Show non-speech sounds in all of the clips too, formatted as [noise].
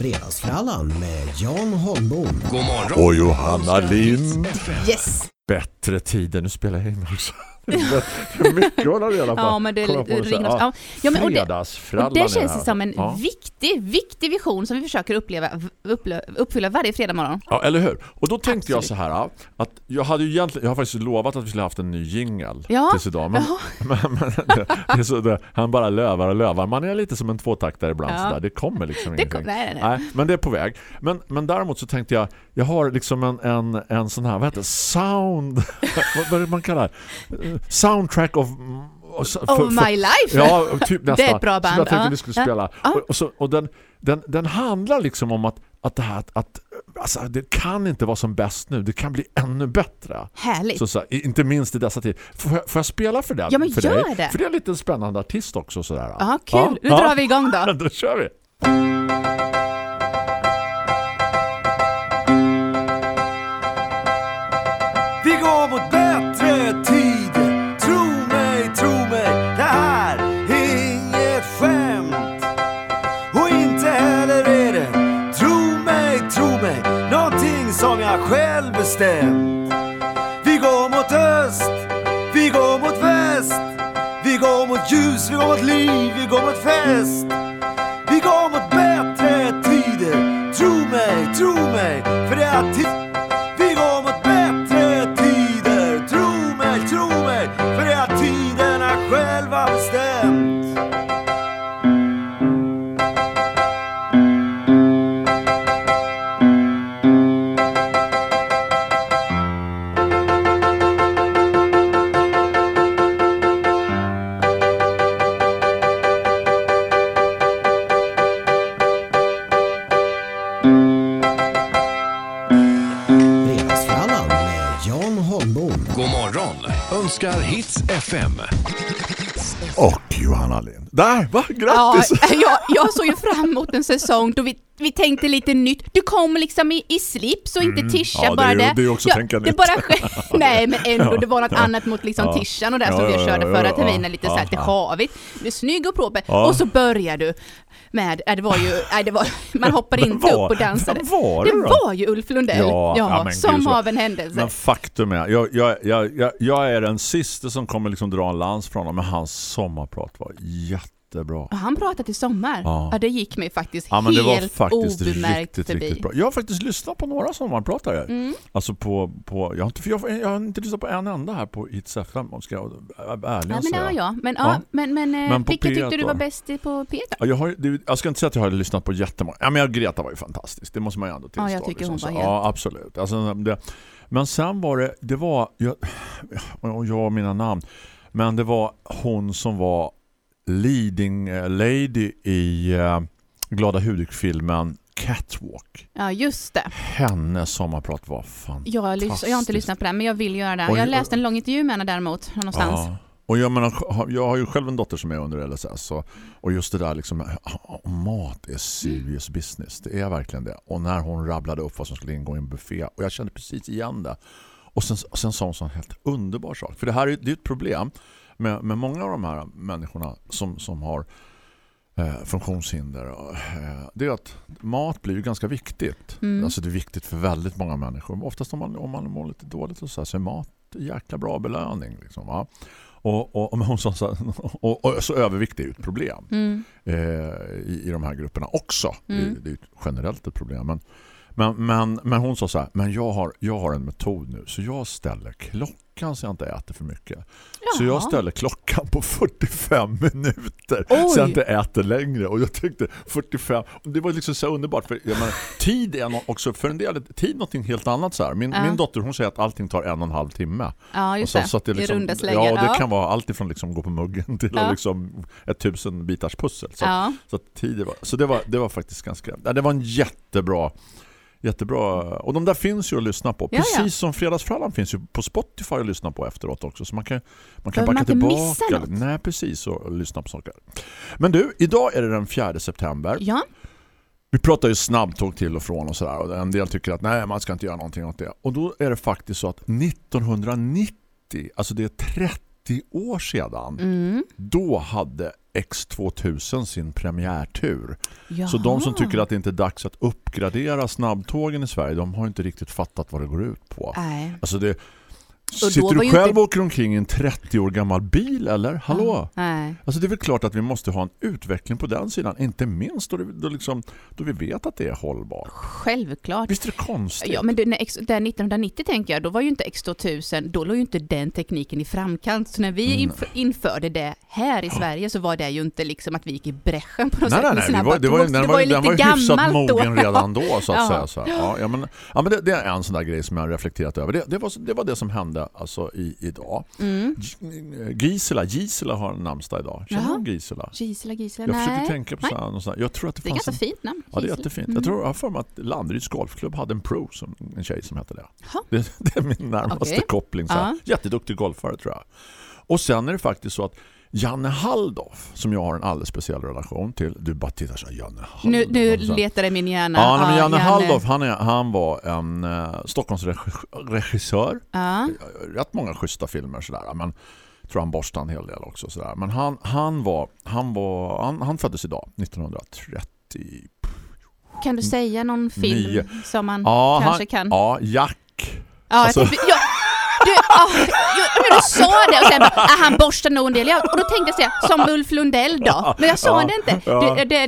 Fredagsfrallan med Jan Holmbom. God morgon. Och Johanna Lind. Yes. Bättre tider. Nu spelar jag in också. Det är mycket att hålla reda på. Ja, men det, det här. ringer oss. Ja. Ja, men, och det, och det är känns som en Ja. viktig, viktig vision som vi försöker uppleva, uppfylla varje fredag morgon. Ja, eller hur? Och då tänkte jag Absolut. så här att jag hade ju egentligen, jag har faktiskt lovat att vi skulle haft en ny jingle Ja, tills idag. Men, [laughs] men, men det, det är så det, han bara lövar och lövar. Man är lite som en tvåtaktare ibland Ja. där. Det kommer liksom Det ingenting. kom, nej, nej, nej. Nej, men det är på väg. Men, men däremot så tänkte jag, jag har liksom en, en, en sån här, vad heter det? Sound, vad, [laughs] vad är det man kallar Soundtrack of... Oh my life! Ja, typ nästan. [laughs] Det är ett bra band, Som jag tänkte ja. vi skulle spela. Ja. Och, och, så, och den, den, den handlar liksom om att, att det här att, att alltså, det kan inte vara som bäst nu. Det kan bli ännu bättre. Härligt. Så, så, inte minst i dessa tider. Får jag, får jag spela för den? Ja, men för gör dig? det. För det är lite en spännande artist också. Sådär. Ja, kul. Nu drar vi igång då. [laughs] då kör. Vi bestämt Vi går mot öst Vi går mot väst. Vi går mot ljus, vi går mot liv Vi går mot fest. Vi går mot bättre tider. Tro mig, tro mig För det är tid. Där, va? Ja, Grattis! [laughs] jag, jag såg ju fram emot en säsong då vi, vi tänkte lite nytt. Du kommer liksom i, i slips och inte tischa Mm. Ja, det bara är ju- det. det är också ja, tänka det nytt. bara [laughs] Nej, men ändå, det var något [laughs] annat mot liksom Ja. tischan och det Ja, som vi ja, körde ja, förra ja, terminen, lite ja, så här lite ja. havigt. Du är snygg och proper. Ja. Och så börjar du med, äh, det var ju, nej, det var, man hoppade inte var- upp och dansade. var det det var ju Ulf Lundell, Ja, ja, men som gud, av en händelse. Men faktum är, jag, jag, jag, jag, jag är den sista som kommer liksom dra en lans från honom, men hans sommarprat var jättebra. Ja, Han pratade i sommar. Ja. Ja. det gick mig faktiskt Ja, men det var helt faktiskt obemärkt riktigt, förbi. riktigt bra. Jag har faktiskt lyssnat på några sommarpratare. Mm. Alltså på, på jag, har inte, jag, jag har inte lyssnat på en enda här på Hits FM, om ska jag vara ärlig Ja, och men säga. har jag. Men, Ja. ja. men, men, eh, Men vilka P1 tyckte du var bäst på P1 då? Ja, jag, har, det, jag ska inte säga att jag har lyssnat på jättemånga. Ja, men Greta var ju fantastisk. Det måste man ju ändå tillstå. Ja, jag tycker hon så. var helt- Ja, absolut. Alltså, det, men sen var det, det var, jag, och jag och mina namn, men det var hon som var leading eh, lady i eh, Glada Hudik-filmen Catwalk. Ja, just det. Hennes sommarprat var fantastisk. Jag har, lys- jag har inte lyssnat på den, men jag vill göra det. Jag har oj. läst en lång intervju med henne däremot, någonstans. Ja. Och jag, menar, jag har ju själv en dotter som är under LSS och, och just det där liksom, mat är serious business. Det är verkligen det. Och när hon rabblade upp vad som skulle ingå i en buffé och jag kände precis igen det. Och sen, och sen sa hon en helt underbar sak. För det här är, det är ett problem med, med många av de här människorna som, som har eh, funktionshinder. Och, eh, det är att mat blir ju ganska viktigt. Mm. Alltså det är viktigt för väldigt många människor. Oftast om man, om man mår lite dåligt och så, här, så är mat jäkla bra belöning. Liksom, va? Och, och, och, [laughs] hon sa så, och, och så övervikt är ju ett problem Mm. eh, i, i de här grupperna också. Mm. Det, det är ju generellt ett problem. Men, men, men, men hon sa så här, men jag har, jag har en metod nu så jag ställer klockan så jag inte äter för mycket. Så jag Jaha. ställer klockan på 45 minuter Oj. så jag inte äter längre. Och jag tyckte 45, och det var liksom så underbart. För jag menar, tid är nå- också, för en del, tid är någonting helt annat. Så här. Min, Ja. min dotter hon säger att allting tar en och en halv timme. Ja, just Och det. så att det I liksom, slängar. Ja, det ja. kan vara allt ifrån liksom gå på muggen till Ja. liksom ett tusen bitars pussel. Så, Ja. så, att tid så det, var, det var faktiskt ganska... Det var en jättebra... Jättebra. Och de där finns ju att lyssna på. Precis ja. som Fredagsfrallan finns ju på Spotify att lyssna på efteråt också. Så man kan, man kan Behöver backa man missa tillbaka. Nej, precis. Och lyssna på saker. Men du, idag är det den 4 september. ja. Vi pratar ju snabbtåg till och från och sådär. Och en del tycker att nej, man ska inte göra någonting åt det. Och då är det faktiskt så att 1990, alltså det är 30 år sedan, Mm. då hade X2000 sin premiärtur. Jaha. Så de som tycker att det inte är dags att uppgradera snabbtågen i Sverige, de har inte riktigt fattat vad det går ut på. Nej. Alltså det Sitter du själv inte- åker omkring i en 30 år gammal bil eller? Hallå? Nej. Alltså det är väl klart att vi måste ha en utveckling på den sidan. Inte minst då, det, då, liksom, då vi vet att det är hållbart. Självklart. Visst är det konstigt? Ja, men det, när där 1990 tänker jag, då var ju inte X2000, då låg ju inte den tekniken i framkant. Så när vi Mm. inf- införde det här i Sverige så var det ju inte liksom att vi gick i bräschen på något Nej, sätt nej, nej. Var, det var, ju- den var, ju den var ju hyfsat gammalt då. mogen redan då så att [laughs] Ja. säga. Så här. Ja, ja, men, ja, men det, det är en sån där grej som jag har reflekterat över. Det, det, var, det var det som hände alltså, i, idag. Mm. Gisela, Gisela har namnsdag idag. Känner Jaha. du Gisela? Gisela, Gisela, Jag nej. försöker tänka på Nej. så Jag tror att det Det är ganska en, fint namn. Ja, det är jättefint. Mm. Jag tror jag för mig att Landeryds golfklubb hade en pro som en tjej som hette det. Det, det är min närmaste Okej. koppling. Så här. Jätteduktig golfare tror jag. Och sen är det faktiskt så att Janne Halldorf, som jag har en alldeles speciell relation till. Du bara tittar så här, Janne Halldorf. Nu, nu letar det min hjärna. Ja, nej, men Janne Janne. Halldorf, han, är, han var en eh, Stockholmsregissör. Ja. Rätt många schyssta filmer sådär. Men jag tror han borstade en hel del också. Sådär. Men han, han, var, han, var, han, han föddes idag, 1930. Kan du säga någon film Nio. som man Ja, kanske han, kan? ja, Jack. Ja, Alltså- jag tänkte, du, ja, ju- men du sa det och sen bara, ah, han borstar nog en del. Och då tänkte jag säga, som Ulf Lundell då. Men jag sa Ja, det inte. ja. Du, det,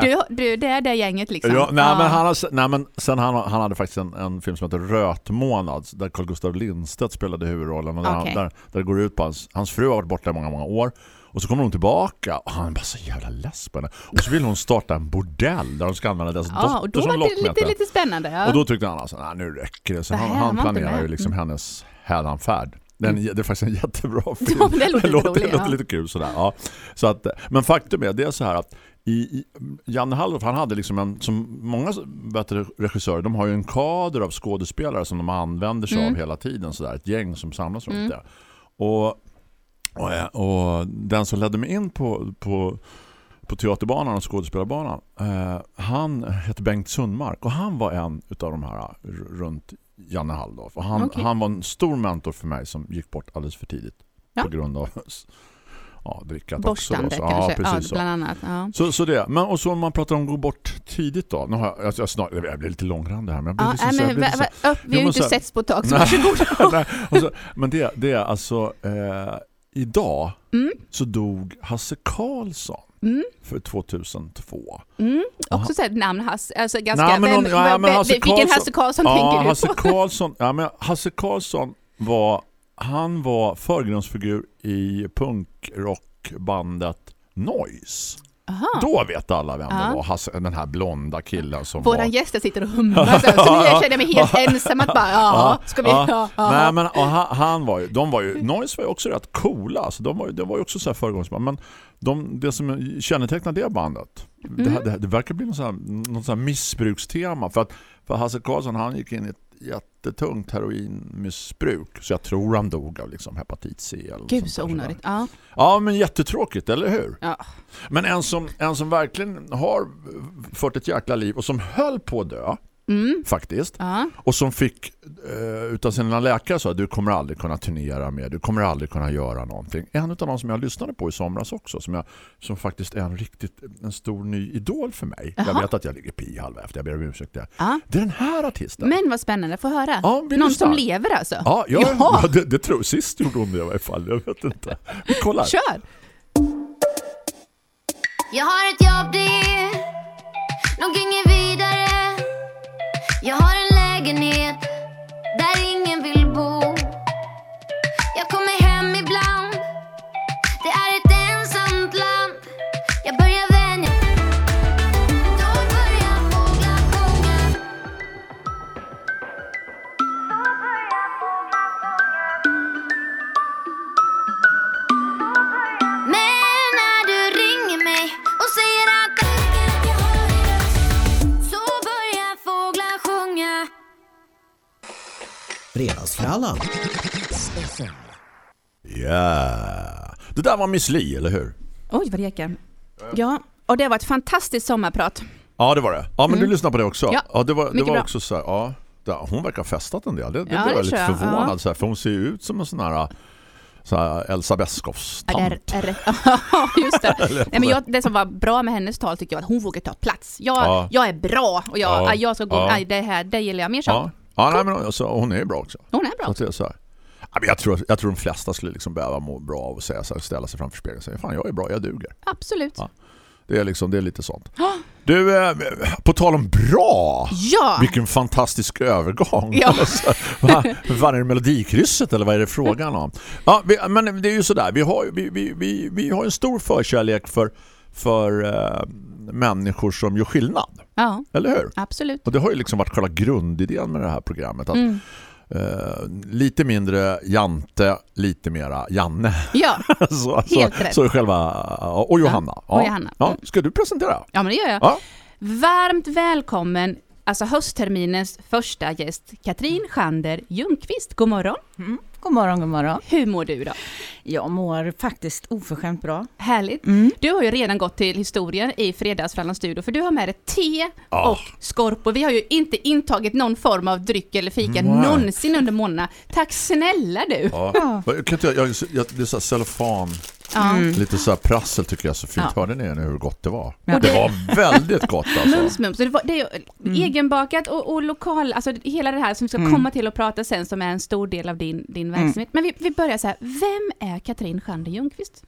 du, du, det är det gänget liksom. Ja, nej, men han har, nej, men sen han, han hade faktiskt en, en film som heter Rötmånad där Carl Gustav Lindstedt spelade huvudrollen och där, Okej. han, där, där det går ut på hans, hans fru har varit borta i många, många år och så kommer hon tillbaka och han är bara så jävla less på henne. Och så vill hon starta en bordell där de ska använda deras Ja, och dotter då som var det lite, lite spännande. Ja. Och då tyckte han alltså, nej nu räcker det. Så Det han, han planerar ju liksom hennes hädanfärd. Den, Det är faktiskt en jättebra film. Ja, det låter lite roligt, det låter ja. lite kul sådär. Ja. Så att, men faktum är, det är så här att i, i, Janne Halldorf, han hade liksom en, som många bättre regissörer, de har ju en kader av skådespelare som de använder sig Mm. av hela tiden. Sådär, ett gäng som samlas runt det. Och, och, och den som ledde mig in på, på på teaterbanan och skådespelarbanan. Eh, han heter Bengt Sundmark och han var en utav de här r- runt Janne Halldorf. Och han, Okej. han var en stor mentor för mig som gick bort alldeles för tidigt Ja. på grund av ja, drickat Borstande också. då. Så, kanske. Ja, precis så. bland annat. Ja. Så, så det. Men och så om man pratar om gå bort tidigt då. Nu har jag, jag, jag, snart, jag blir lite långrandig här men jag blir Ja, liksom, nej, så, jag blir så, vi har ju inte så- setts på ett tag, så varsågod. [laughs] Nej, så, men det, det är alltså eh, idag Mm. så dog Hasse Karlsson Mm. för 2002. Mm. Också så här namn Hasse, alltså ganska... Nej, men vem- ja, vem- men Hasse vilken Karlsson- Hasse Karlsson ja, tänker du Hasse på? Karlsson, ja, men Hasse Karlsson var han var förgrundsfigur i punkrockbandet Noise. Aha. Då vet alla vem Ja. det var. Hasse, den här blonda killen som Våran var... gäster sitter och hummar så, så nu känner jag mig helt [laughs] ensam att bara, ja, ska vi... ja. Ja, ja. Nej, men och han, han var ju, de var ju, Noise var ju också rätt coola. Så de var ju, det var ju också så här föregångsband. Men de, det som kännetecknar det bandet, det, Mm. det, det verkar bli något, så här, något så här missbrukstema. För att för Hasse Karlsson, han gick in i ett jättetungt heroinmissbruk. Så jag tror han dog av liksom hepatit C. Eller Gud så onödigt. Ja. Ja, men jättetråkigt, eller hur? Ja. Men en som, en som verkligen har fört ett jäkla liv och som höll på att dö, Mm. faktiskt. Ja. Och som fick eh, utav sina läkare så att du kommer aldrig kunna turnera med, du kommer aldrig kunna göra någonting. En av de som jag lyssnade på i somras också, som, jag, som faktiskt är en riktigt en stor ny idol för mig. Jag Jaha. vet att jag ligger pi halv efter, jag ber om ursäkt. Det. Ja. det är den här artisten. Men vad spännande, få höra. Ja, Någon lyssnar. som lever alltså? Ja, ja, Jaha. ja det, det tror jag. Sist gjorde hon det i alla fall, jag vet inte. Vi kollar. Kör! Jag har ett jobb, det är vidare. Jag har Fredagsfrallan. Ja. Det där var Miss Li, eller hur? Oj, vad det ekar. Ja, och det var ett fantastiskt sommarprat. Ja, det var det. Ja, men du lyssnade på det också. Mm. Ja, det var, det var bra. också så här, ja, det- hon verkar ha festat en del. Det, det Ja, blev det jag lite förvånad ja. så här, för hon ser ju ut som en sån här så här Elsa Beskows Ja, tant. det är, är, [laughs] ja, just det. [laughs] Nej, men jag, det som var bra med hennes tal tycker jag att hon vågar ta plats. Jag, Ja. jag är bra och jag, Ja. jag ska gå, Ja. aj, det här, det gillar jag mer så. Ja, nej, men alltså, hon är ju bra också. Hon är Så bra. att så här. Ja, men jag, tror, jag tror de flesta skulle liksom behöva må bra av att säga så här, ställa sig framför spegeln och säga fan jag är bra, jag duger. Absolut. Ja. Det är, liksom, det är lite sånt. Du, eh, på tal om bra, Ja! vilken fantastisk övergång. Ja. [laughs] Alltså, va, vad är det melodikrysset eller vad är det frågan om? Ja, vi, men det är ju sådär, vi har, vi, vi, vi, vi har en stor förkärlek för, för eh, människor som gör skillnad, Ja, eller hur? absolut. Och det har ju liksom varit själva grundidén med det här programmet. Att, Mm. eh, lite mindre Jante, lite mera Janne. Ja, [laughs] så, Helt så, rätt. så själva, och Johanna. och Johanna. Ja, Mm. ska du presentera? ja men det gör jag. Ja. Varmt välkommen, alltså höstterminens första gäst, Katrin Schander Ljungqvist. God morgon. God morgon, god morgon. Hur mår du då? Jag mår faktiskt oförskämt bra. Härligt. Mm. Du har ju redan gått till historien i Fredagsfrallan studio för du har med dig te Ja. och skorpor. Vi har ju inte intagit någon form av dryck eller fika Nej. någonsin under månaderna. Tack snälla du! Ja. Ja. Jag kan inte, jag, jag, det är så här cellofan, Ja. lite så här prassel tycker jag så fint. Ja. Hörde ni nu hur gott det var? Ja. Det var väldigt gott [laughs] alltså. Mums, mums. Så Det, var, det är ju egenbakat och, och lokal, alltså hela det här som vi ska Mm. komma till och prata sen som är en stor del av din, din verksamhet. Men vi, vi börjar så här, vem är Katrin Schander Ljungqvist?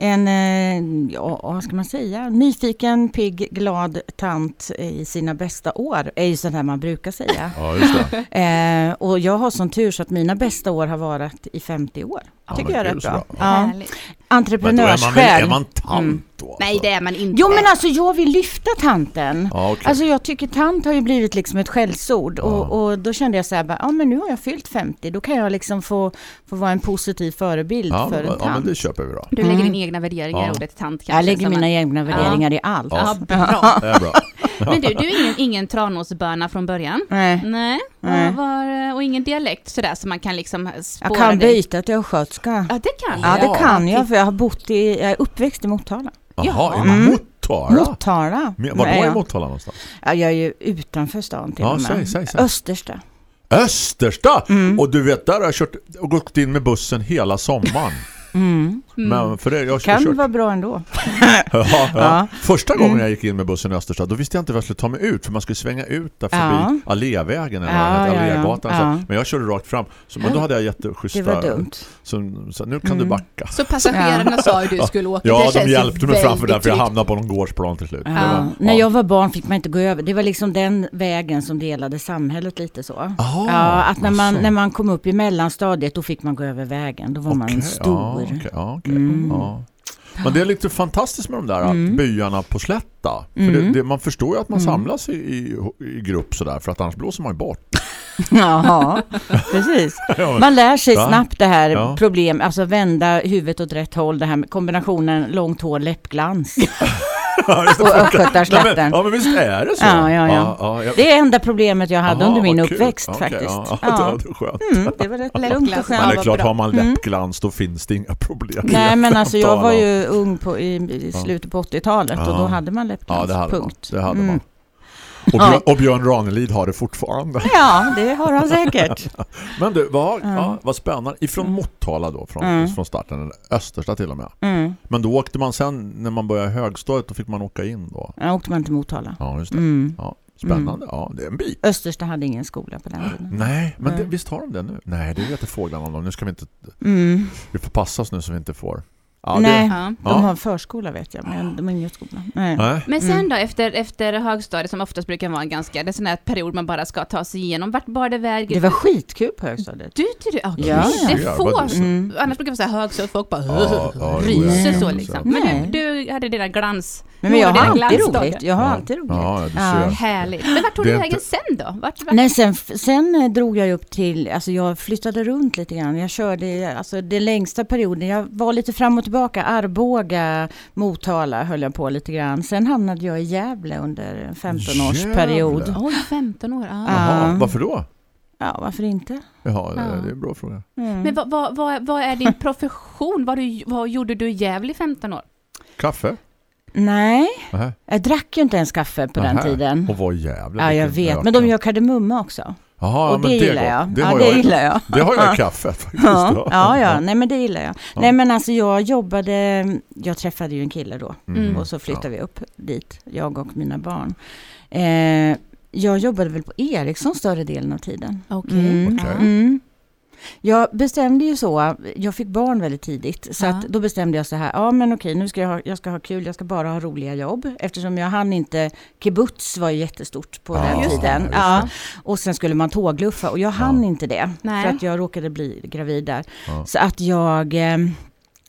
Mm. En, eh, ja vad ska man säga, nyfiken, pigg, glad tant i sina bästa år, är ju sånt här man brukar säga. Ja, just det. [laughs] eh, och jag har sån tur så att mina bästa år har varit i 50 år. Ja, Tycker jag är rätt bra. bra. Ja. Då är man, Entreprenörssjäl. är man tant Mm. då? Nej, alltså? det är man inte. Jo men alltså jag vill lyfta tanten. Ja, okej. Alltså jag tycker tant har ju blivit liksom ett skällsord Ja. och, och då kände jag så här, bara, ja men nu har jag fyllt 50, då kan jag liksom få, få vara en positiv förebild ja, för men, en ja, men tant. det köper vi då. Du lägger Mm. in egna värderingar Ja. ordet tant kanske. jag lägger mina man- egna värderingar i allt. Ja, bra. Det är bra. [laughs] Men du, du är ingen, ingen tranåsböna från början? Nej. Nej, Nej. Var, var, och ingen dialekt sådär som man kan liksom spåra Jag kan dig. byta till östgötska. Ja, det kan Ja, det kan jag för jag har bott i, jag är uppväxt i Motala. Jaha, i Mm. Motala? Motala. Var Nej, då i ja. Motala någonstans? Ja, jag är ju utanför stan till Ja, och med. säg, säg, säg. Östersta. Östersta! Mm. Och du vet, där har jag kört och gått in med bussen hela sommaren. Mm. Men för det, jag Kan kört. vara bra ändå. [laughs] Ja, ja. Ja. Första gången Mm. jag gick in med bussen i Österstad då visste jag inte vad jag skulle ta mig ut för man skulle svänga ut där förbi Ja. Allévägen eller Ja. Allégatan. Ja. Så, men jag körde rakt fram. Så, men då hade jag jätteschyssta... Det var dumt. Så, så nu kan Mm. du backa. Så passagerarna sa ju du skulle åka. Ja, det de hjälpte mig framför där för jag hamnade på någon gårdsplan till slut. Var- När ja. jag var barn fick man inte gå över. Det var liksom den vägen som delade samhället lite så. Aha, ja, att när man, alltså. när man kom upp i mellanstadiet då fick man gå över vägen. Då var man Okej, stor. Ja, okej. Mm. ja. Men det är lite fantastiskt med de där Mm. byarna på slätta. För Mm. det, det, man förstår ju att man Mm. samlas i, i, i grupp sådär för att annars blåser man ju bort. [laughs] [laughs] Ja, precis. Man lär sig snabbt det här Ja. problem, alltså vända huvudet åt rätt håll, det här med kombinationen långt hår, läppglans. [laughs] Ja. Och östgötarslätten. ja men visst är det så. Ja, ja, ja. ja, jag- Det är enda problemet jag hade Aha, under min kul. uppväxt Okej, faktiskt. Ja, [laughs] ja. Ja. Det, skönt. Mm, det var rätt [laughs] lugnt och Läppglans. Men det är skönt. klart, har man Mm. läppglans då finns det inga problem. Nej [laughs] men alltså jag var ju ung på, i, i Ja. slutet på 80-talet och Ja. då hade man Ja, läppglans. det hade punkt. man. Det hade Mm. man. Och, Ja. Björn, och Björn Ranelid har det fortfarande. Ja, det har han säkert. [laughs] Men du, vad, Ja. ja, vad spännande. Ifrån Motala då, från, Mm. från starten, Östersta till och med. Mm. Men då åkte man sen, när man började högstadiet, då fick man åka in då. Jag åkte man till Motala. Ja, just det. Mm. Ja, spännande. Ja, det är en bit. Östersta hade ingen skola på den tiden. Nej, men det, Nej. visst har de det nu? Nej, det vet fåglarna om dem. Nu ska vi inte... Mm. Vi får passa oss nu så vi inte får... Ja, Nej, Ja. de Ja. har förskola vet jag, men de har ingen skola. Nej. Det, nej. Men sen Mm. då, efter, efter högstadiet som oftast brukar vara en ganska, det är sån här period man bara ska ta sig igenom. Vart bar det väg? Det var skitkul på högstadiet. Du tycker det? Okay. Ja, det ja. är få. Ja, som- Mm. Annars brukar det vara så här högstadiet, folk bara Ja, ja, ryser så liksom. Men du, du hade dina glans. Men, men jag har alltid roligt. Jag har alltid roligt. Ja, Ja. Härligt. Men vart tog Det du vägen inte- sen då? Vart, vart? Nej, sen, sen eh, drog jag upp till, alltså jag flyttade runt lite grann. Jag körde, alltså den längsta perioden, jag var lite fram och tillbaka. Arboga, Motala höll jag på lite grann. Sen hamnade jag i Gävle under en 15-årsperiod. Jävlar. Oj, 15 år. Ja. Jaha, Ja. varför då? Ja, varför inte? Jaha, Ja. det är en bra fråga. Mm. Men vad, vad, vad, vad är din [laughs] profession? Vad, du, vad gjorde du i Gävle i 15 år? Kaffe? Nej, Nähä. jag drack ju inte ens kaffe på den Nähä. tiden. Och vad jävla Ja, jag vet. Men de gör kardemumma också. Jaha, och men det det gillar jag. Det ja, det jag. gillar jag. Det har jag i kaffet faktiskt. Ja, ja, ja, nej men det gillar jag. Nej men alltså jag jobbade, jag träffade ju en kille då Mm. och så flyttade vi upp dit, jag och mina barn. Eh, jag jobbade väl på Ericsson större delen av tiden. Okej. Mm. Okej. Mm. Jag bestämde ju så, jag fick barn väldigt tidigt, så Ja. att då bestämde jag så här, ja men okej nu ska jag ha, jag ska ha kul, jag ska bara ha roliga jobb. Eftersom jag hann inte, kibbutz var ju jättestort på Ja, den tiden. just Ja. Och sen skulle man tågluffa och jag hann inte det. Nej. För att jag råkade bli gravid där. Ja. Så att jag eh,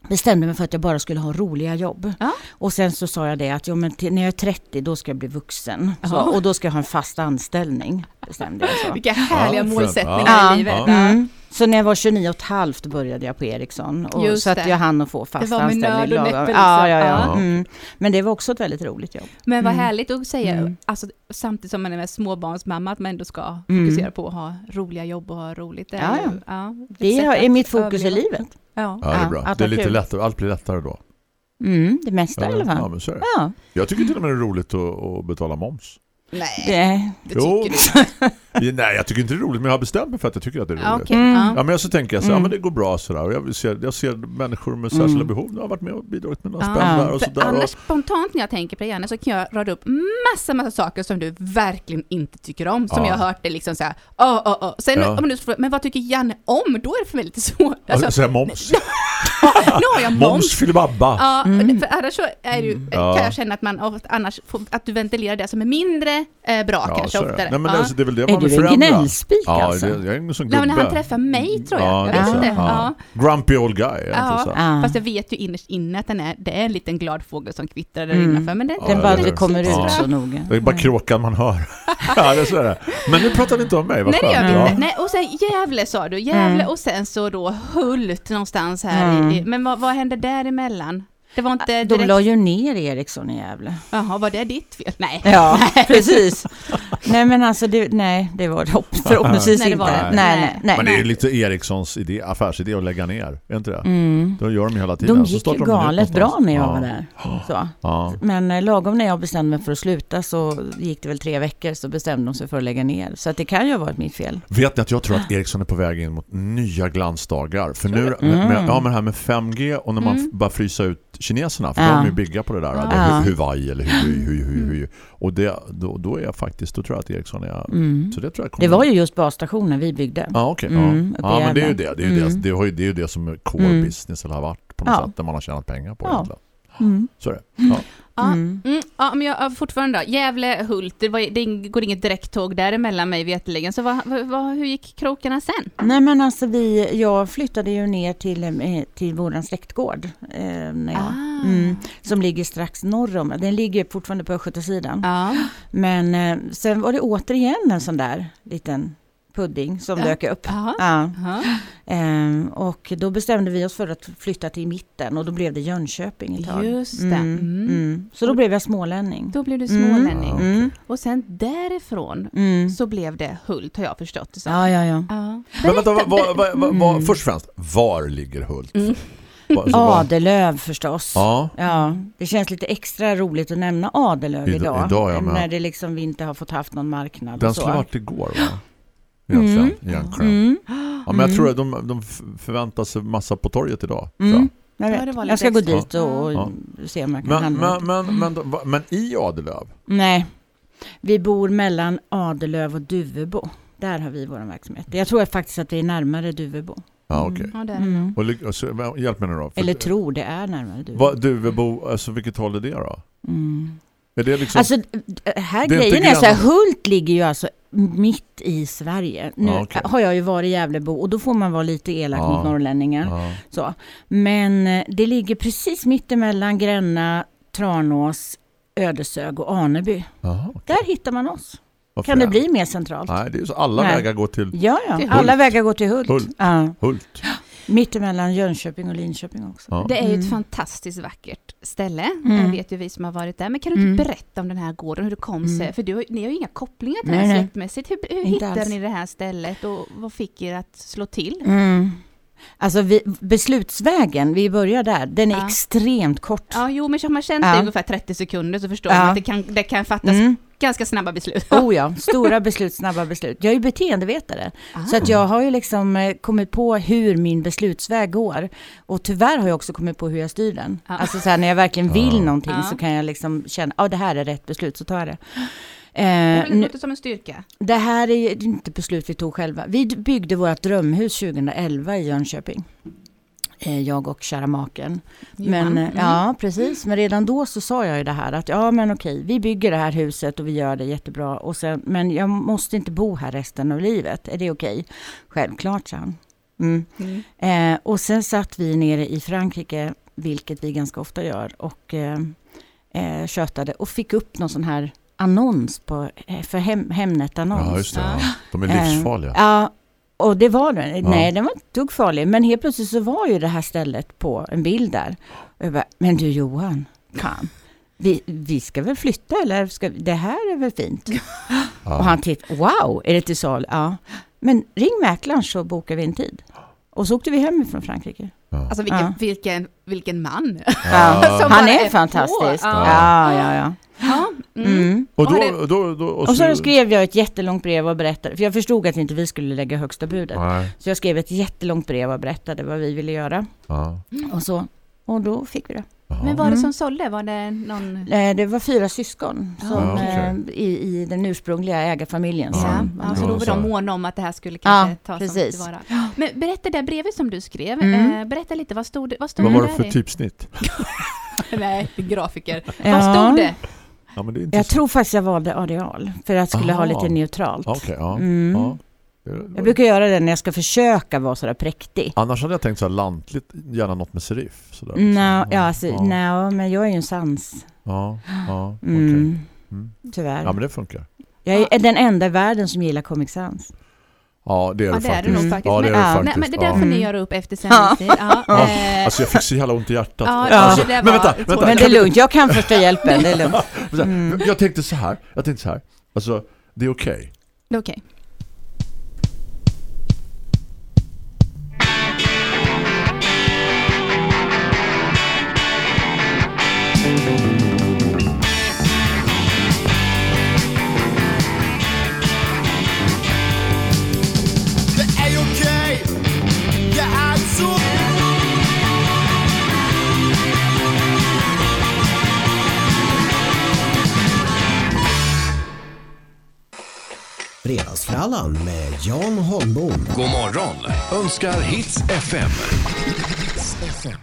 bestämde mig för att jag bara skulle ha roliga jobb. Ja. Och sen så sa jag det att jo, men till, när jag är 30 då ska jag bli vuxen. Så, och då ska jag ha en fast anställning. Bestämde jag så. Vilka härliga Ja, målsättningar Ja. i livet. Ja. Mm. Så när jag var 29 och ett halvt började jag på Ericsson. Och Just så att det. jag hann att få fast Det var med anställning. nöd och näppe ja, ja, liksom. ja. Ja. Mm. Men det var också ett väldigt roligt jobb. Men vad Mm. härligt att säga, Mm. alltså, samtidigt som man är med småbarnsmamma, att man ändå ska Mm. fokusera på att ha roliga jobb och ha roligt. Det är, Ja, ja, ett Det är att mitt fokus i överleva. livet. Ja. Ja, det är Ja, bra. att Det är lite lättare, allt blir lättare då. Mm, det mesta i alla Ja, fall. men så är det. Ja, Jag tycker till och med det är roligt att, att betala moms. Nej, det, det tycker du. [laughs] [laughs] Ja, Nej, jag tycker inte det är roligt, men jag har bestämt mig för att jag tycker att det är roligt. Ja, okej. Mm. Ja. Ja, men så tänker jag så, ja, Mm. men det går bra sådär. Och jag, ser, jag ser människor med särskilda Mm. behov. Jag har varit med och bidragit med några Ja. spänn där och sådär. annars Och, spontant när jag tänker på det Janne så kan jag rada upp massa, massa saker som du verkligen inte tycker om. Som Ja. jag har hört det liksom såhär, åh, åh, åh. Sen Ja. om du frågar, men vad tycker Janne om? Då är det för mig lite svårt. alltså, Alltså, säga moms. nu har jag Moms moms. filibabba. Ja, Mm. för annars så är det ju, Ja. kan jag känna att man annars får, att du ventilerar det som är mindre eh, bra Ja, kanske det. oftare. Nej, men ja. alltså, det är väl det man du en förändra. gnällspik Ja, alltså? det, jag är en sån Nej, men han träffar mig tror jag. Ja, jag är vet inte. Ja. Grumpy old guy. är Ja. Ja. Fast jag vet ju innerst inne att den är, det är en liten glad fågel som kvittrar där Mm. innanför. Men det, Ja, Den bara är det. kommer ut Ja. så noga. Det är bara kråkan man hör. [laughs] ja, det är så är det. Men nu pratar ni inte om mig, vad Nej skönt. Ja. inte. Nej, och sen Gävle sa du, Gävle Mm. och sen så då Hult någonstans här Mm. i, men vad, vad hände däremellan? Det var inte De direkt, la ju ner Ericsson i Gävle. jaha var det ditt fel? Nej. Ja, [laughs] precis. Nej men alltså, det, nej det var det hopp- [laughs] förhoppningsvis Nej, det inte. var Nej, det. nej, Nej. nej. Men det är lite Ericssons idé, affärsidé att lägga ner, är inte det? Mm. Då gör de hela tiden. De Så gick ju de galet bra när jag ja. var där. Så. Ja. Men eh, lagom när jag bestämde mig för att sluta så gick det väl tre veckor så bestämde de sig för att lägga ner. Så att det kan ju ha varit mitt fel. Vet ni att jag tror att Ericsson är på väg in mot nya glansdagar? För nu, Mm. med, med, ja, med det här med 5G och när man Mm. bara frysa ut kineserna, för Ja. de är bygga på det där. Ja. Det är Ja. Huawei eller hu, hu, hu, hu, hu. Och det, då, då är jag faktiskt, då tror jag att Ericsson är... Mm. Så det tror jag kommer... Det var ju just basstationen vi byggde. Ja, okej. Mm, ja. ja men det är ju det. Det är ju, det, Mm. det, har ju, det är ju det som core Mm. business eller har varit på något Ja. sätt, där man har tjänat pengar på Ja. egentligen. Mm. Så är det. [laughs] Ja. Ja. Mm. Mm, ja, men jag fortfarande då, Gävle, Hult, det, var, det går inget direkttåg däremellan mig veteligen. Så vad, vad, hur gick krokarna sen? Nej men alltså vi, jag flyttade ju ner till, eh, till våran släktgård. Eh, när jag, Ah. mm, som ligger strax norr om. Den ligger fortfarande på östgötasidan. Ja. Men eh, sen var det återigen en sån där liten pudding som Ja. dök upp. Jaha. Ja. Ja. Ehm, och då bestämde vi oss för att flytta till mitten och då blev det Jönköping ett tag. Just det. Mm, Mm. mm. Så då blev jag smålänning. Då blev du Mm. smålänning. Mm. Och sen därifrån Mm. så blev det Hult har jag förstått det som. Ja, ja, ja. Ja. Men vänta, vad, vad, vad, Mm. först och främst, var ligger Hult? Mm. Vad- så vad- Adelöv förstås. Ja, Ja, det känns lite extra roligt att nämna Adelöv Idag- idag. ja, men- när det liksom vi inte har fått haft någon marknad den skulle varit igår va? Egentligen, egentligen. Mm. Ja, men jag Mm. tror att de, de förväntar sig massa på torget idag. Mm. jag. Jag, Ja, vet. jag ska gå dit och, och Ja. se om jag kan Men, handla. men, men, men, men, i Adelöv? Nej, vi bor mellan Adelöv och Duvebo. Där har vi vår verksamhet. Jag tror faktiskt att vi är närmare Duvebo. Ja, okej. Ja, där. Mm. Och hjälp mig nu då. För- Eller tror det är närmare Duvebo. Duvebo, alltså vilket håll är det då? Mm. Är det liksom... Alltså d- här Det grejen är så här, Hult ligger ju alltså mitt i Sverige. Nu Ja, okej. har jag ju varit i Gävlebo och då får man vara lite elak Ja. mot norrlänningar. ja. Så. Men eh, det ligger precis mitt emellan Gränna, Tranås, Ödeshög och Aneby. Okej. Där hittar man oss. Vad Kan det bli mer centralt? Nej, det är ju så alla Nej. vägar går till Ja, ja. Till Alla vägar går till Hult. Hult. Ja. Hult. Mitt emellan Jönköping och Linköping också. Ja. Det är ju ett Mm. fantastiskt vackert ställe, Mm. det vet ju vi som har varit där. Men kan du Mm. inte berätta om den här gården, hur det kom sig? Mm. För du, ni har ju inga kopplingar till Nej, det nej. släktmässigt. Hur, hur hittade alls. ni det här stället och vad fick er att slå till? Mm. Alltså vi, beslutsvägen, vi börjar där, den är Ja. extremt kort. Ja, jo, men har man känt det Ja. i ungefär 30 sekunder så förstår Ja. man att det kan, det kan fattas Mm. Ganska snabba beslut. Oh [laughs] ja, stora beslut, snabba beslut. Jag är ju beteendevetare. Så att jag har ju liksom eh, kommit på hur min beslutsväg går. Och tyvärr har jag också kommit på hur jag styr den. Ja. Alltså så här, när jag verkligen vill någonting Ja. så kan jag liksom känna, ja det här är rätt beslut, så tar jag det. Det Eh, nu, låter som en styrka. det här är ju inte beslut vi tog själva. Vi byggde vårt drömhus 2011 i Jönköping. Eh, Jag och kära maken. Men, eh, Mm. Ja, precis. Men redan då så sa jag ju det här att ja, men okej, vi bygger det här huset och vi gör det jättebra. Och sen, men jag måste inte bo här resten av livet. Är det okej? Självklart, sa han. Mm. Mm. Eh, och sen satt vi nere i Frankrike, vilket vi ganska ofta gör, och eh, eh, tjötade och fick upp någon sån här annons på, eh, för hem, Hemnet-annons. Ja, just det. Ja. Ja. De är livsfarliga. Eh, ja, och det var den. Ja. Nej, den var inte dugg farlig. Men helt plötsligt så var ju det här stället på en bild där. Och jag bara, men du Johan, kan. Vi, vi ska väl flytta eller? Ska, det här är väl fint? Ja. Och han tittade, wow, är det till salu? Ja. Men ring mäklaren så bokar vi en tid. Och så åkte vi hem från Frankrike. Alltså vilken, Ja. vilken, vilken man. Ja. [laughs] Han är på. fantastisk. Ja. Ja, ja, ja. Ja. Mm. Mm. Och då, då, då, Och så skrev jag ett jättelångt brev och berättade, för jag förstod att inte vi skulle lägga högsta budet. Nej. Så jag skrev ett jättelångt brev och berättade vad vi ville göra. Ja. Och så, och då fick vi det. Jaha. Men var det Mm. som sålde? Var det någon... Eh, Det var fyra syskon som, okej. eh, i, i den ursprungliga ägarfamiljen. Ja. Ja, som- ja, så då var de måna om att det här skulle kanske Ja, tas precis. tillvara. Men berätta det brevet som du skrev. Mm. Eh, berätta lite, vad stod vad stod Vad det var det för i? typsnitt? [laughs] Nej, grafiker. Ja. Vad stod det? Ja, men det är Jag tror faktiskt jag valde areal för att jag skulle ha Aha. lite neutralt. Okej, ja. Mm. Jag brukar göra det när jag ska försöka vara sådär präktig. Annars hade jag tänkt så här lantligt, gärna något med serif. Sådär, liksom. No, ja, alltså, ja. no, men jag är ju en sans. Ja, ja, okej. Mm, Mm. Tyvärr. Ja, men det funkar. Jag är den enda i världen som gillar Comic Sans. Ja, det är Ja, det det är faktiskt. det nog faktiskt. Ja, det är det ja, faktiskt. nej, men det är ja. därför ni Mm. gör upp efter sändningstid. Ja, Ja, eh, Alltså jag fick så jävla ont i hjärtat. Ja, alltså, det där men vänta, vänta. Men det är lugnt, jag kan första hjälpen. Det är lugnt. [laughs] Mm. Jag tänkte så här. Jag tänkte så här. Alltså, det är okej. det är okej. Det Fredagsfrallan med Jan Holmbom. God morgon önskar Hits FM.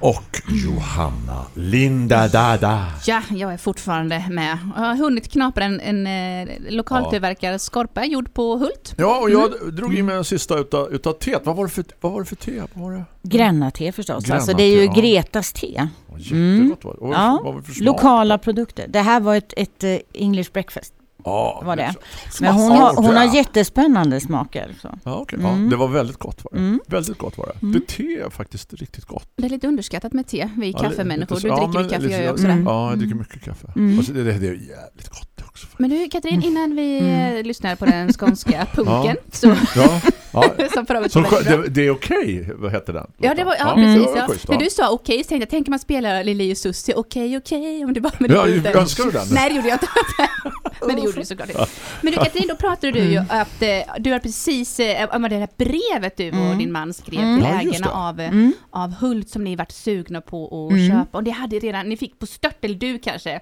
Och Johanna Linda Dada. Ja, jag är fortfarande med. Jag har hunnit knapra en, en eh, lokaltillverkad skorpa gjord på Hult. Ja, och jag drog in med en sista utav, utav teet. Vad var det för, vad var det för te? Vad var? Gränna-te förstås. Gränna-te, alltså det är ju ja. Gretas te. Jättegott var det. Ja, var det för smak? Lokala produkter. Det här var ett, ett eh, English breakfast. Ja, var det. är Men hon har, hon har jättespännande smaker. Så. Ja, okej. Mm. ja, det var väldigt gott var det. Mm. Väldigt gott var det. Mm. Det te är faktiskt riktigt gott. Det är lite underskattat med te, vi Ja, kaffemänniskor. Du dricker men ju kaffe, lite jag gör så- också det. Mm. Ja, jag dricker Mm. mycket kaffe. Mm. Alltså, det, det, det är jävligt gott också. Men du Katrin, innan vi Mm. eh, lyssnar på den skånska [laughs] punken, så, Ja, ja. [laughs] som för övrigt det, det är okej, vad heter den? Ja, det var, ja, Mm. precis. Ja. var schysst, När du sa okej så tänkte jag, tänker man spela Lili och Susie, okej, okej, om det var med Ja, önskar du den? Nej, det gjorde jag inte. [laughs] Men det gjorde du såklart inte. Men du Katrin, då pratade du ju Mm. att eh, du har precis, eh, om det här brevet du och Mm. din man skrev Mm. till Ja, ägarna av, eh, av Hult som ni varit sugna på att köpa. Och det hade redan, ni fick på stört, eller du kanske,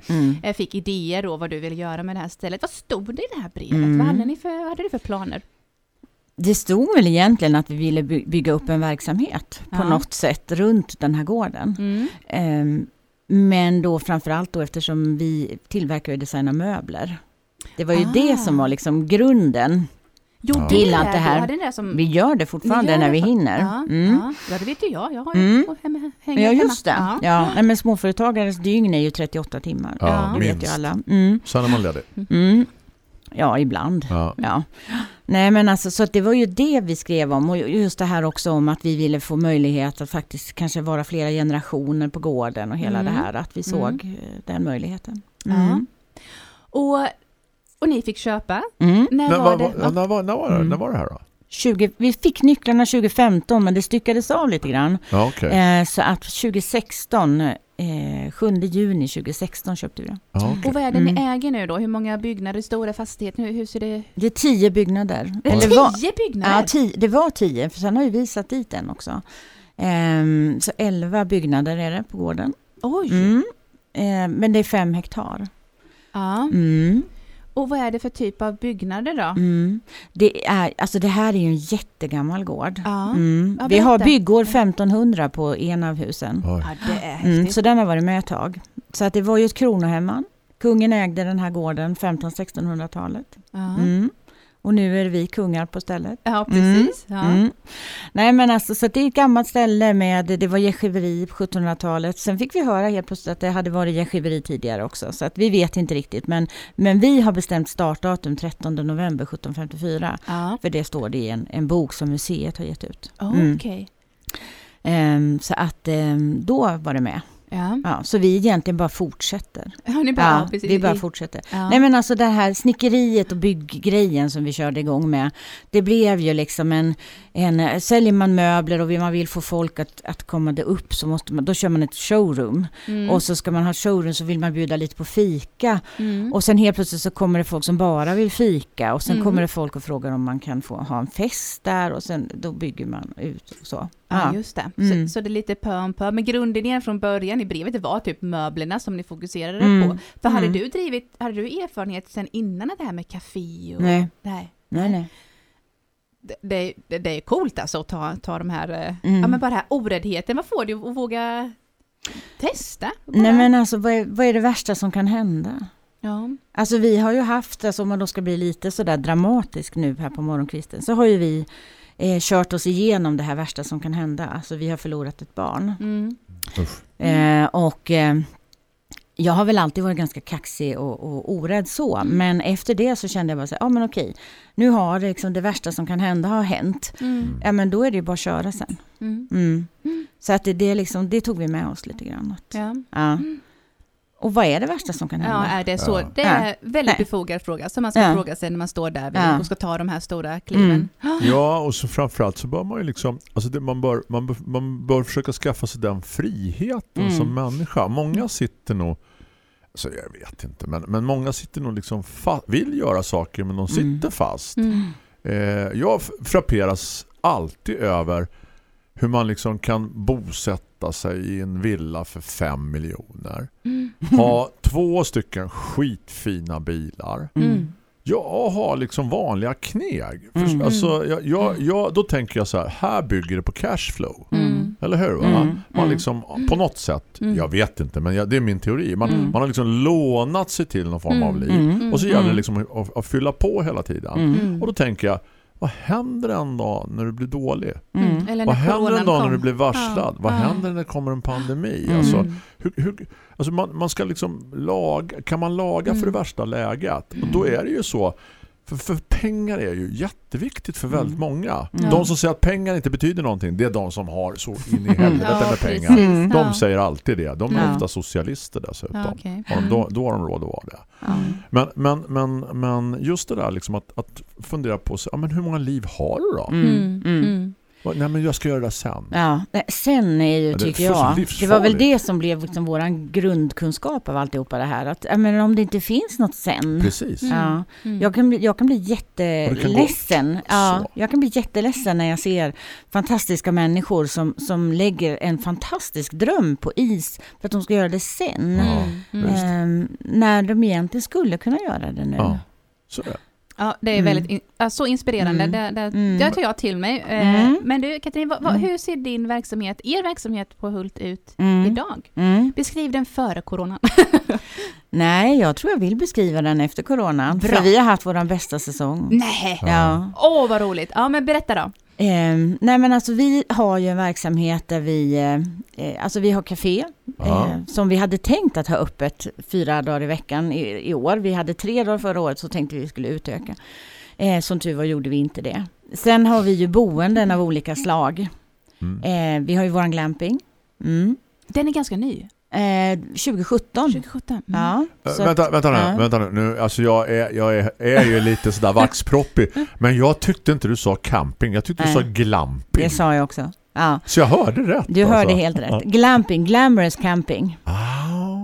fick idéer då vad du ville göra med det här stället. Vad stod det i det här brevet? Vad hade ni för, vad hade du för planer? Det stod väl egentligen att vi ville by- bygga upp en verksamhet på Ja. något sätt runt den här gården. Mm. Ehm, men då framförallt då eftersom vi tillverkar och designar möbler. Det var ju Ah. det som var liksom grunden. Ja. ni Gillar det här det som Vi gör det fortfarande gör när det vi fa- hinner. Ja, Mm. ja. ja, det vet ju jag. Jag har ju Mm. och hem, hänger Ja, hemma. just det. Ja. Ja. Nej, men småföretagares dygn är ju 38 timmar. Ja, det vet minst. ju alla. Mm. Sen är man ledig. Mm. Ja, ibland. Ja. Ja. Nej men alltså så att det var ju det vi skrev om och just det här också om att vi ville få möjlighet att faktiskt kanske vara flera generationer på gården och hela Mm. det här att vi såg eh, den möjligheten. Ja. Mm. Och, och ni fick köpa. Mm. När Men, var det? när, var, när, var det, Mm. när var det här då? 20, vi fick nycklarna 2015 men det styckades av lite grann. Ja, okej. Eh, så att 2016 eh, 7 juni 2016 köpte vi den. Ja, okej. Och vad är det ni Mm. äger nu då? Hur många byggnader, stora fastigheter? Hur, hur ser det Det är tio byggnader. Det är var- tio byggnader? Ja, tio, det var tio, för sen har ju vi satt dit en också. Ehm, så elva byggnader är det på gården. Oj! Mm. Ehm, men det är fem hektar. Ja. Mm. Och vad är det för typ av byggnader då? Mm. Det, är, alltså det här är ju en jättegammal gård. Ja. Mm. Ja, vi har byggår 1500 på en av husen. Ja, det är Mm, så den har varit med ett tag. Så att det var ju ett kronohemman. Kungen ägde den här gården 1500-1600-talet. Ja. Mm. Och nu är vi kungar på stället. ja, precis. Ja. Mm. Nej men alltså så det är ett gammalt ställe med, det var gästgiveri på 1700-talet. Sen fick vi höra helt plötsligt att det hade varit gästgiveri tidigare också. Så att vi vet inte riktigt. Men, men vi har bestämt startdatum 13 november 1754. Ja. För det står det i en, en bok som museet har gett ut. Oh, Mm. Okej. Ehm, så att ehm, då var det med. Ja. Ja, så vi egentligen bara fortsätter. ja, bara, ja, vi bara fortsätter. Nej men alltså det här snickeriet och bygggrejen som vi körde igång med. Det blev ju liksom en, en säljer man möbler och man vill få folk att, att komma det upp så måste man, då kör man ett showroom. Mm. Och så ska man ha showroom så vill man bjuda lite på fika. Mm. Och sen helt plötsligt så kommer det folk som bara vill fika. Och sen Mm. kommer det folk och frågar om man kan få ha en fest där. Och sen då bygger man ut och så. Ja, just det. Mm. Så, så det är lite pö om pö. Men grundidén från början i brevet det var typ möblerna som ni fokuserade Mm. på. För hade Mm. du drivit, hade du erfarenhet sen innan det här med café och... Nej. Nej. Nej, nej. Det, det, det, det är coolt alltså att ta, ta de här, eh, Mm. ja men bara den här oräddheten. Vad får du att våga testa? Bara- Nej men alltså vad är, vad är det värsta som kan hända? Ja. Alltså vi har ju haft, alltså om man då ska bli lite sådär dramatisk nu här på morgonkvisten, så har ju vi eh, kört oss igenom det här värsta som kan hända. Alltså vi har förlorat ett barn. Mm. Eh, och eh, jag har väl alltid varit ganska kaxig och, och orädd så, men efter det så kände jag bara så här, ja men okej, nu har det, liksom det värsta som kan hända har hänt. Mm. Ja men då är det ju bara att köra sen. Mm. Mm. Så att det, det, liksom, det tog vi med oss lite grann. Att, Ja. ja. Och vad är det värsta som kan hända? ja, är det så? Ja. Det är Ja. väldigt Nej. befogad fråga som man ska Ja. fråga sig när man står där Ja. och ska ta de här stora kliven. Mm. Ja, och så framförallt så bör man ju liksom alltså det, man, bör, man, bör, man bör försöka skaffa sig den friheten Mm. som människa. Många sitter nog alltså jag vet inte, men, men många sitter nog liksom fa- vill göra saker men de sitter Mm. fast. Mm. Eh, jag frapperas alltid över hur man liksom kan bosätta sig i en villa för fem miljoner. Mm. Ha två stycken skitfina bilar. Mm. Jag har liksom vanliga kneg. För, Mm. alltså, jag, jag, jag, då tänker jag så här, här bygger det på cashflow. Mm. Eller hur? Mm. Man Mm. liksom, på något sätt, Mm. jag vet inte, men jag, det är min teori. Man, Mm. man har liksom lånat sig till någon form av Mm. liv. Mm. Och så gäller det Mm. liksom att, att fylla på hela tiden. Mm. Och då tänker jag, vad händer en dag när du blir dålig? Mm. Eller Vad händer en dag när du blir varslad? Ja. Vad Ja. händer när det kommer en pandemi? Mm. Alltså, Mm. hur, hur, alltså man, man ska liksom laga, kan man laga för Mm. det värsta läget? Och då är det ju så, för, för pengar är ju jätteviktigt för väldigt Mm. många. Ja. De som säger att pengar inte betyder någonting, det är de som har så in i [laughs] helvete Ja, med pengar. Mm. De Ja. säger alltid det. De är Ja. ofta socialister dessutom. Ja. Har de, då, då har de råd att vara det. Men, men, men, men just det där liksom att, att fundera på så, ja, men hur många liv har du då? Mm. Mm. Mm. Mm. Nej men jag ska göra det sen. Ja, sen är ju, tycker jag, det var väl det som blev liksom våran grundkunskap av alltihopa det här. Att, menar, om det inte finns något sen. Precis. Mm. Ja, Mm. jag kan bli, jag kan bli det kan jätteledsen. Ja, jag kan bli jätteledsen när jag ser fantastiska människor som, som lägger en fantastisk dröm på is för att de ska göra det sen. Mm. visst. Ehm, när de egentligen skulle kunna göra det nu. Ja. Så är det. Ja, det är Mm. väldigt in, så inspirerande. Mm. Det, det, Mm. det tar jag till mig. Eh. Men du, Katrin, vad, vad, hur ser din verksamhet, er verksamhet på Hult ut idag? Beskriv den före coronan. [laughs] Nej, jag tror jag vill beskriva den efter coronan. Bra. För vi har haft vår bästa säsong. Nej! Ja. Åh, vad roligt! Ja, men berätta då. Ehm, nej men alltså vi har ju en verksamhet där vi, eh, eh, alltså vi har café eh, som vi hade tänkt att ha öppet fyra dagar i veckan i, i år. Vi hade tre dagar förra året så tänkte vi vi skulle utöka. Eh, som tur var gjorde vi inte det. Sen har vi ju boenden av olika slag. Mm. Eh, vi har ju våran glamping. Mm. Den är ganska ny. Eh, 2017. 2017. Mm. Ja, Äh, så vänta, vänta nu, ja. vänta nu. nu alltså jag är, jag är, är ju lite sådär vaxproppig. [laughs] Men jag tyckte inte du sa camping. Jag tyckte du Nej. sa glamping. Det sa jag också. Ja. Så jag hörde rätt. Du hörde alltså. helt rätt. Glamping, glamorous camping. Ah.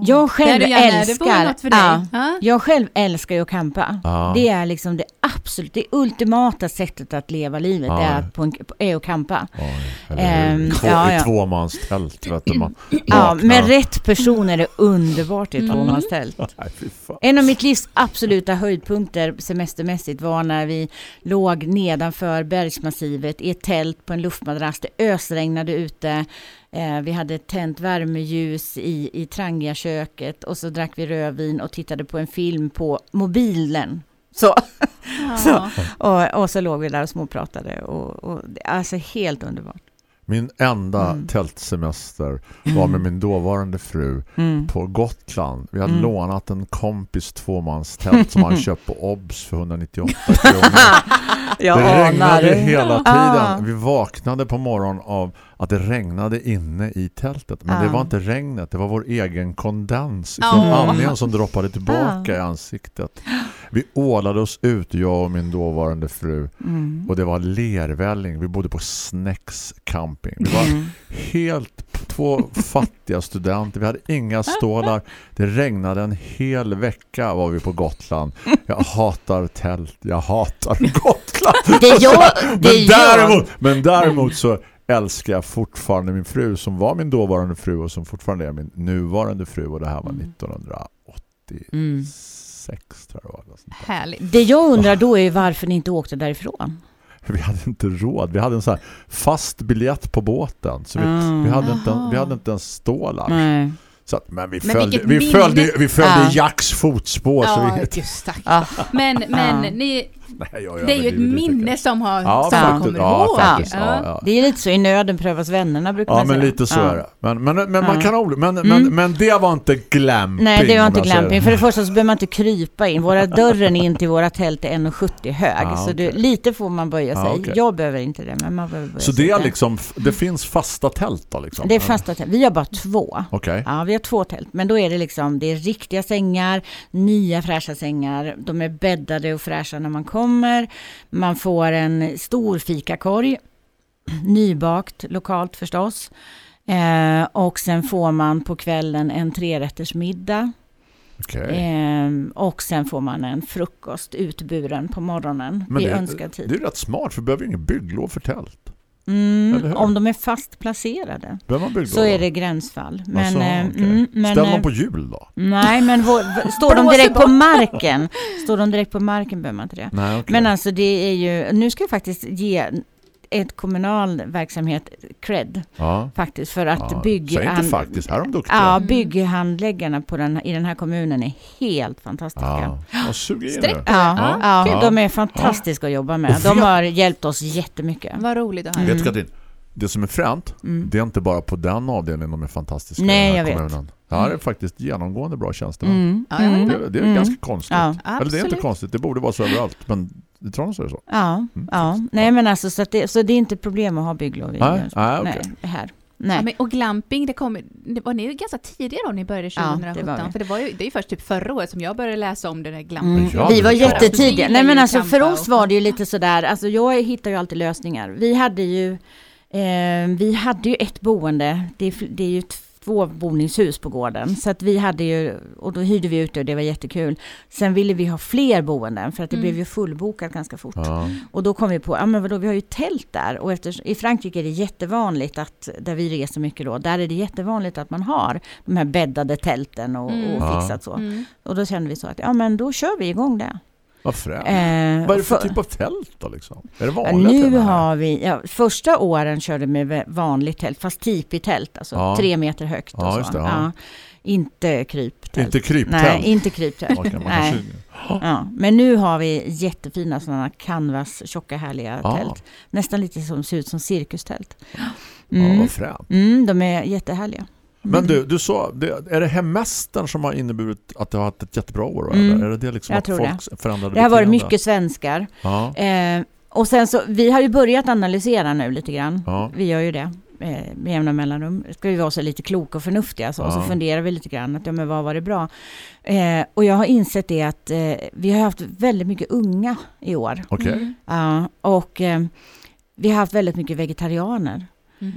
Jag själv älskar... något för dig. Ja, Ja. jag själv älskar ju att campa. Ja. Det är liksom det absolut, det ultimata sättet att leva livet, Ja. är, att på en, är att campa. Hur? Ehm, Två, ja, I ja. tvåmanstält vet du. Man [clears throat] Ja, med rätt person är det underbart i ett tvåmanstält. [laughs] Fy fan. En av mitt livs absoluta höjdpunkter semestermässigt var när vi låg nedanför bergsmassivet i ett tält på en luftmadrass. Det ösregnade ute. Eh, vi hade tänt värmeljus i, i Trangia-köket och så drack vi rödvin och tittade på en film på mobilen. [laughs] Så, Ja. och, och så låg vi där och småpratade. Och, och, alltså helt underbart. Min enda Mm. tältsemester var med [laughs] min dåvarande fru Mm. på Gotland. Vi hade Mm. lånat en kompis tvåmanstält som han [laughs] köpt på Obs för [laughs] 198 kronor. Jag det regnade anar. hela tiden. Ah. Vi vaknade på morgonen av att det regnade inne i tältet. Men det Ah. var inte regnet, det var vår egen kondens Ah. från Mm. andningen som droppade tillbaka Ah. i ansiktet. [gasps] [gasps] Vi ålade oss ut, jag och min dåvarande fru. Mm. Och det var lervälling. Vi bodde på Snäcks camping. Vi var Mm. helt två fattiga studenter. Vi hade inga stålar. Det regnade en hel vecka var vi på Gotland. Jag hatar tält. Jag hatar Gotland. Det är jag, det är men, däremot, men däremot så älskar jag fortfarande min fru som var min dåvarande fru och som fortfarande är min nuvarande fru och det här var 1986 Mm. Tror jag det var. Härligt. Det jag undrar då är varför ni inte åkte därifrån. Vi hade inte råd. Vi hade en här fast biljett på båten. Så vi, Mm. vi, hade, inte, vi hade inte ens stålar. Nej. Så att, men vi Men följde, vi följde, vi följde Ja. Jacks fotspår. Så Ja, vi, just tack. Ja. Men, men [laughs] ni, Nej, jag det är ju ett minne som, har. Ja, som man faktiskt. kommer Ja, ihåg. faktiskt. Ja, Ja. ja. Det är lite så i nöden prövas vännerna brukar Ja, man men säga. lite så Ja. är det. Men, men, men man Ja. kan ha men, men, Mm. men det var inte glamping. Nej, det var inte glamping. det. För det första så behöver man inte krypa in. Våra dörren in till våra tält är 1,70 hög. Ah, så det, lite får man böja sig. Ah, okej. Jag behöver inte det, men man behöver böja Så sig det är liksom, det finns fasta tält då liksom? Det är fasta tält. Vi har bara två. Okej. Ja, vi har två tält. Men då är det liksom, det är riktiga sängar, nya fräscha sängar. De är bäddade och fräscha när man kommer. Man får en stor fikakorg, nybakt, lokalt förstås. Eh, och sen får man på kvällen en trerättersmiddag. Okej. Eh, och sen får man en frukost utburen på morgonen Men vid det, önskad tid. det är rätt smart för vi behöver ingen bygglov för tält. Mm, om de är fast placerade så då? är det gränsfall. Men, Alltså, eh, okej. mm, men, Ställ eh, dem på jul då? Nej, men vår, [laughs] står de direkt på marken? Står de direkt på marken behöver man inte det. Nej, okej. Men alltså det är ju, nu ska jag faktiskt ge ett kommunal verksamhet cred ja. faktiskt för att ja. bygg... Säg inte han- faktiskt, här är de duktiga. Ja, bygghandläggarna på den, i den här kommunen är helt fantastiska. Ja, Sträck. Ja, Ja. ja, Ja. de är fantastiska att jobba med. De vet- har hjälpt oss jättemycket. Vad roligt att höra. Vet du Katrin, det som är fränt, Mm. det är inte bara på den avdelningen de är fantastiska Nej, i den jag här vet. kommunen. Det här är faktiskt genomgående bra tjänstemän. Mm. Mm. Det, det är Mm. ganska konstigt. Ja. Eller det är inte konstigt, det borde vara så överallt. Men i Tranås är det så. Ja, Mm, ja. Nej men alltså så, att det, så det är inte problem att ha bygglov i Nej, nej, okej. Nej, här. Ja, Nej. men, och glamping, det kom, det var ni ganska tidiga då ni började Ja, det 2017? var vi. för det, var ju, det är ju först typ förra året som jag började läsa om den här glamping. Mm. Ja, vi det var är jättetidiga. Nej men alltså för oss var det ju lite sådär, alltså jag hittar ju alltid lösningar. Vi hade ju, eh, vi hade ju ett boende, det är, det är ju två boningshus på gården. Så att vi hade ju, och då hyrde vi ut det och det var jättekul. Sen ville vi ha fler boenden för att det Mm. blev ju fullbokat ganska fort. Ja. Och då kom vi på, ja men vadå, vi har ju tält där. Och efter, i Frankrike är det jättevanligt att, där vi reser mycket då, där är det jättevanligt att man har de här bäddade tälten och, Mm. och fixat så. Mm. Och då kände vi så att, ja men då kör vi igång det. Vad fränt. Eh, Vad är det för för- typ av tält då liksom? Är det Ja, vanliga nu tält? har vi, ja, första åren körde vi med vanligt tält, fast tipi-tält, alltså Ja. tre meter högt och Ja, så. det, ja. inte kryptält. Inte kryptält? Nej, inte kryptält. Nej. Ja, men nu har vi jättefina sådana canvas, tjocka härliga Ja. tält. Nästan lite som ser ut som cirkustält. Ja, Mm. vad fränt. Mm, de är jättehärliga. Men Mm. du, du sa, det, är det hemestern som har inneburit att du har haft ett jättebra år? Mm. Eller? Är det det liksom Jag att tror folk förändrade Det har varit mycket svenskar. Ja, Eh, och sen så, vi har ju börjat analysera nu lite grann. ja. Vi gör ju det eh, med jämna mellanrum. Ska vi vara så lite kloka och förnuftiga så, och så funderar vi lite grann. Att, ja, men vad var det bra? Eh, och jag har insett det att eh, vi har haft väldigt mycket unga i år. Okej. Mm. Ja, och eh, vi har haft väldigt mycket vegetarianer.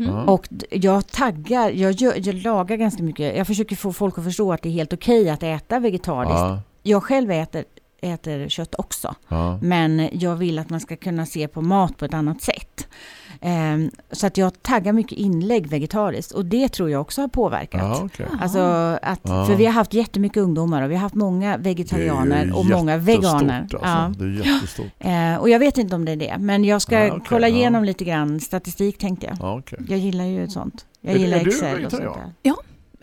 Ja. Och d- jag taggar, jag, gör, jag lagar ganska mycket. Jag försöker få folk att förstå att det är helt okej att äta vegetariskt. Ja, Jag själv äter, äter kött också. ja. Men jag vill att man ska kunna se på mat på ett annat sätt. Ehm, så att jag taggar mycket inlägg vegetariskt och det tror jag också har påverkat. Ja, okej. Alltså att, Ja. för vi har haft jättemycket ungdomar och vi har haft många vegetarianer Det är ju och många veganer. jättestort, Alltså. Det är jättestort. Ja. Eh, och jag vet inte om det är det, men jag ska Ja, okej, kolla ja. igenom lite grann statistik tänkte jag. Ja, okej. Jag gillar ju ett sånt. Jag Är- gillar är du Excel och sånt där.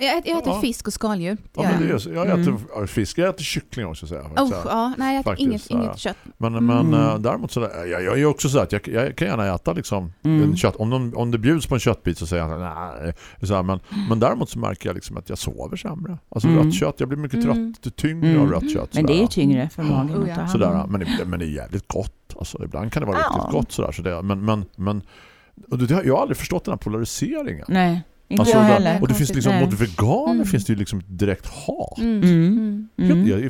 Jag äter, jag äter Ja. fisk och skaldjur. Ja, men det är, jag äter Mm. fisk, jag äter kyckling också. Så jag, Oh, ja, nej, jag äter Faktiskt, inget, inget kött. Men, Mm. men äh, däremot så där, jag, jag är också så att jag, jag kan gärna äta liksom Mm. en kött. Om, de, om det bjuds på en köttbit så säger jag nej. Så här, men, men däremot så märker jag liksom att jag sover sämre. Alltså Mm. rött kött, jag blir mycket Mm. trött, tyngre Mm. av rött kött. Men det är tyngre för magen Oh, att ja. Sådär, men, det, men det är jävligt gott. Alltså, ibland kan det vara Ja. riktigt gott. Sådär, så det, men, men, men och det, jag har aldrig förstått den här polariseringen. Nej, inte Alltså, jag heller. och det finns liksom, Nej. mot veganer Mm. finns det ju liksom direkt hat. Mm. Mm. Mm. Jag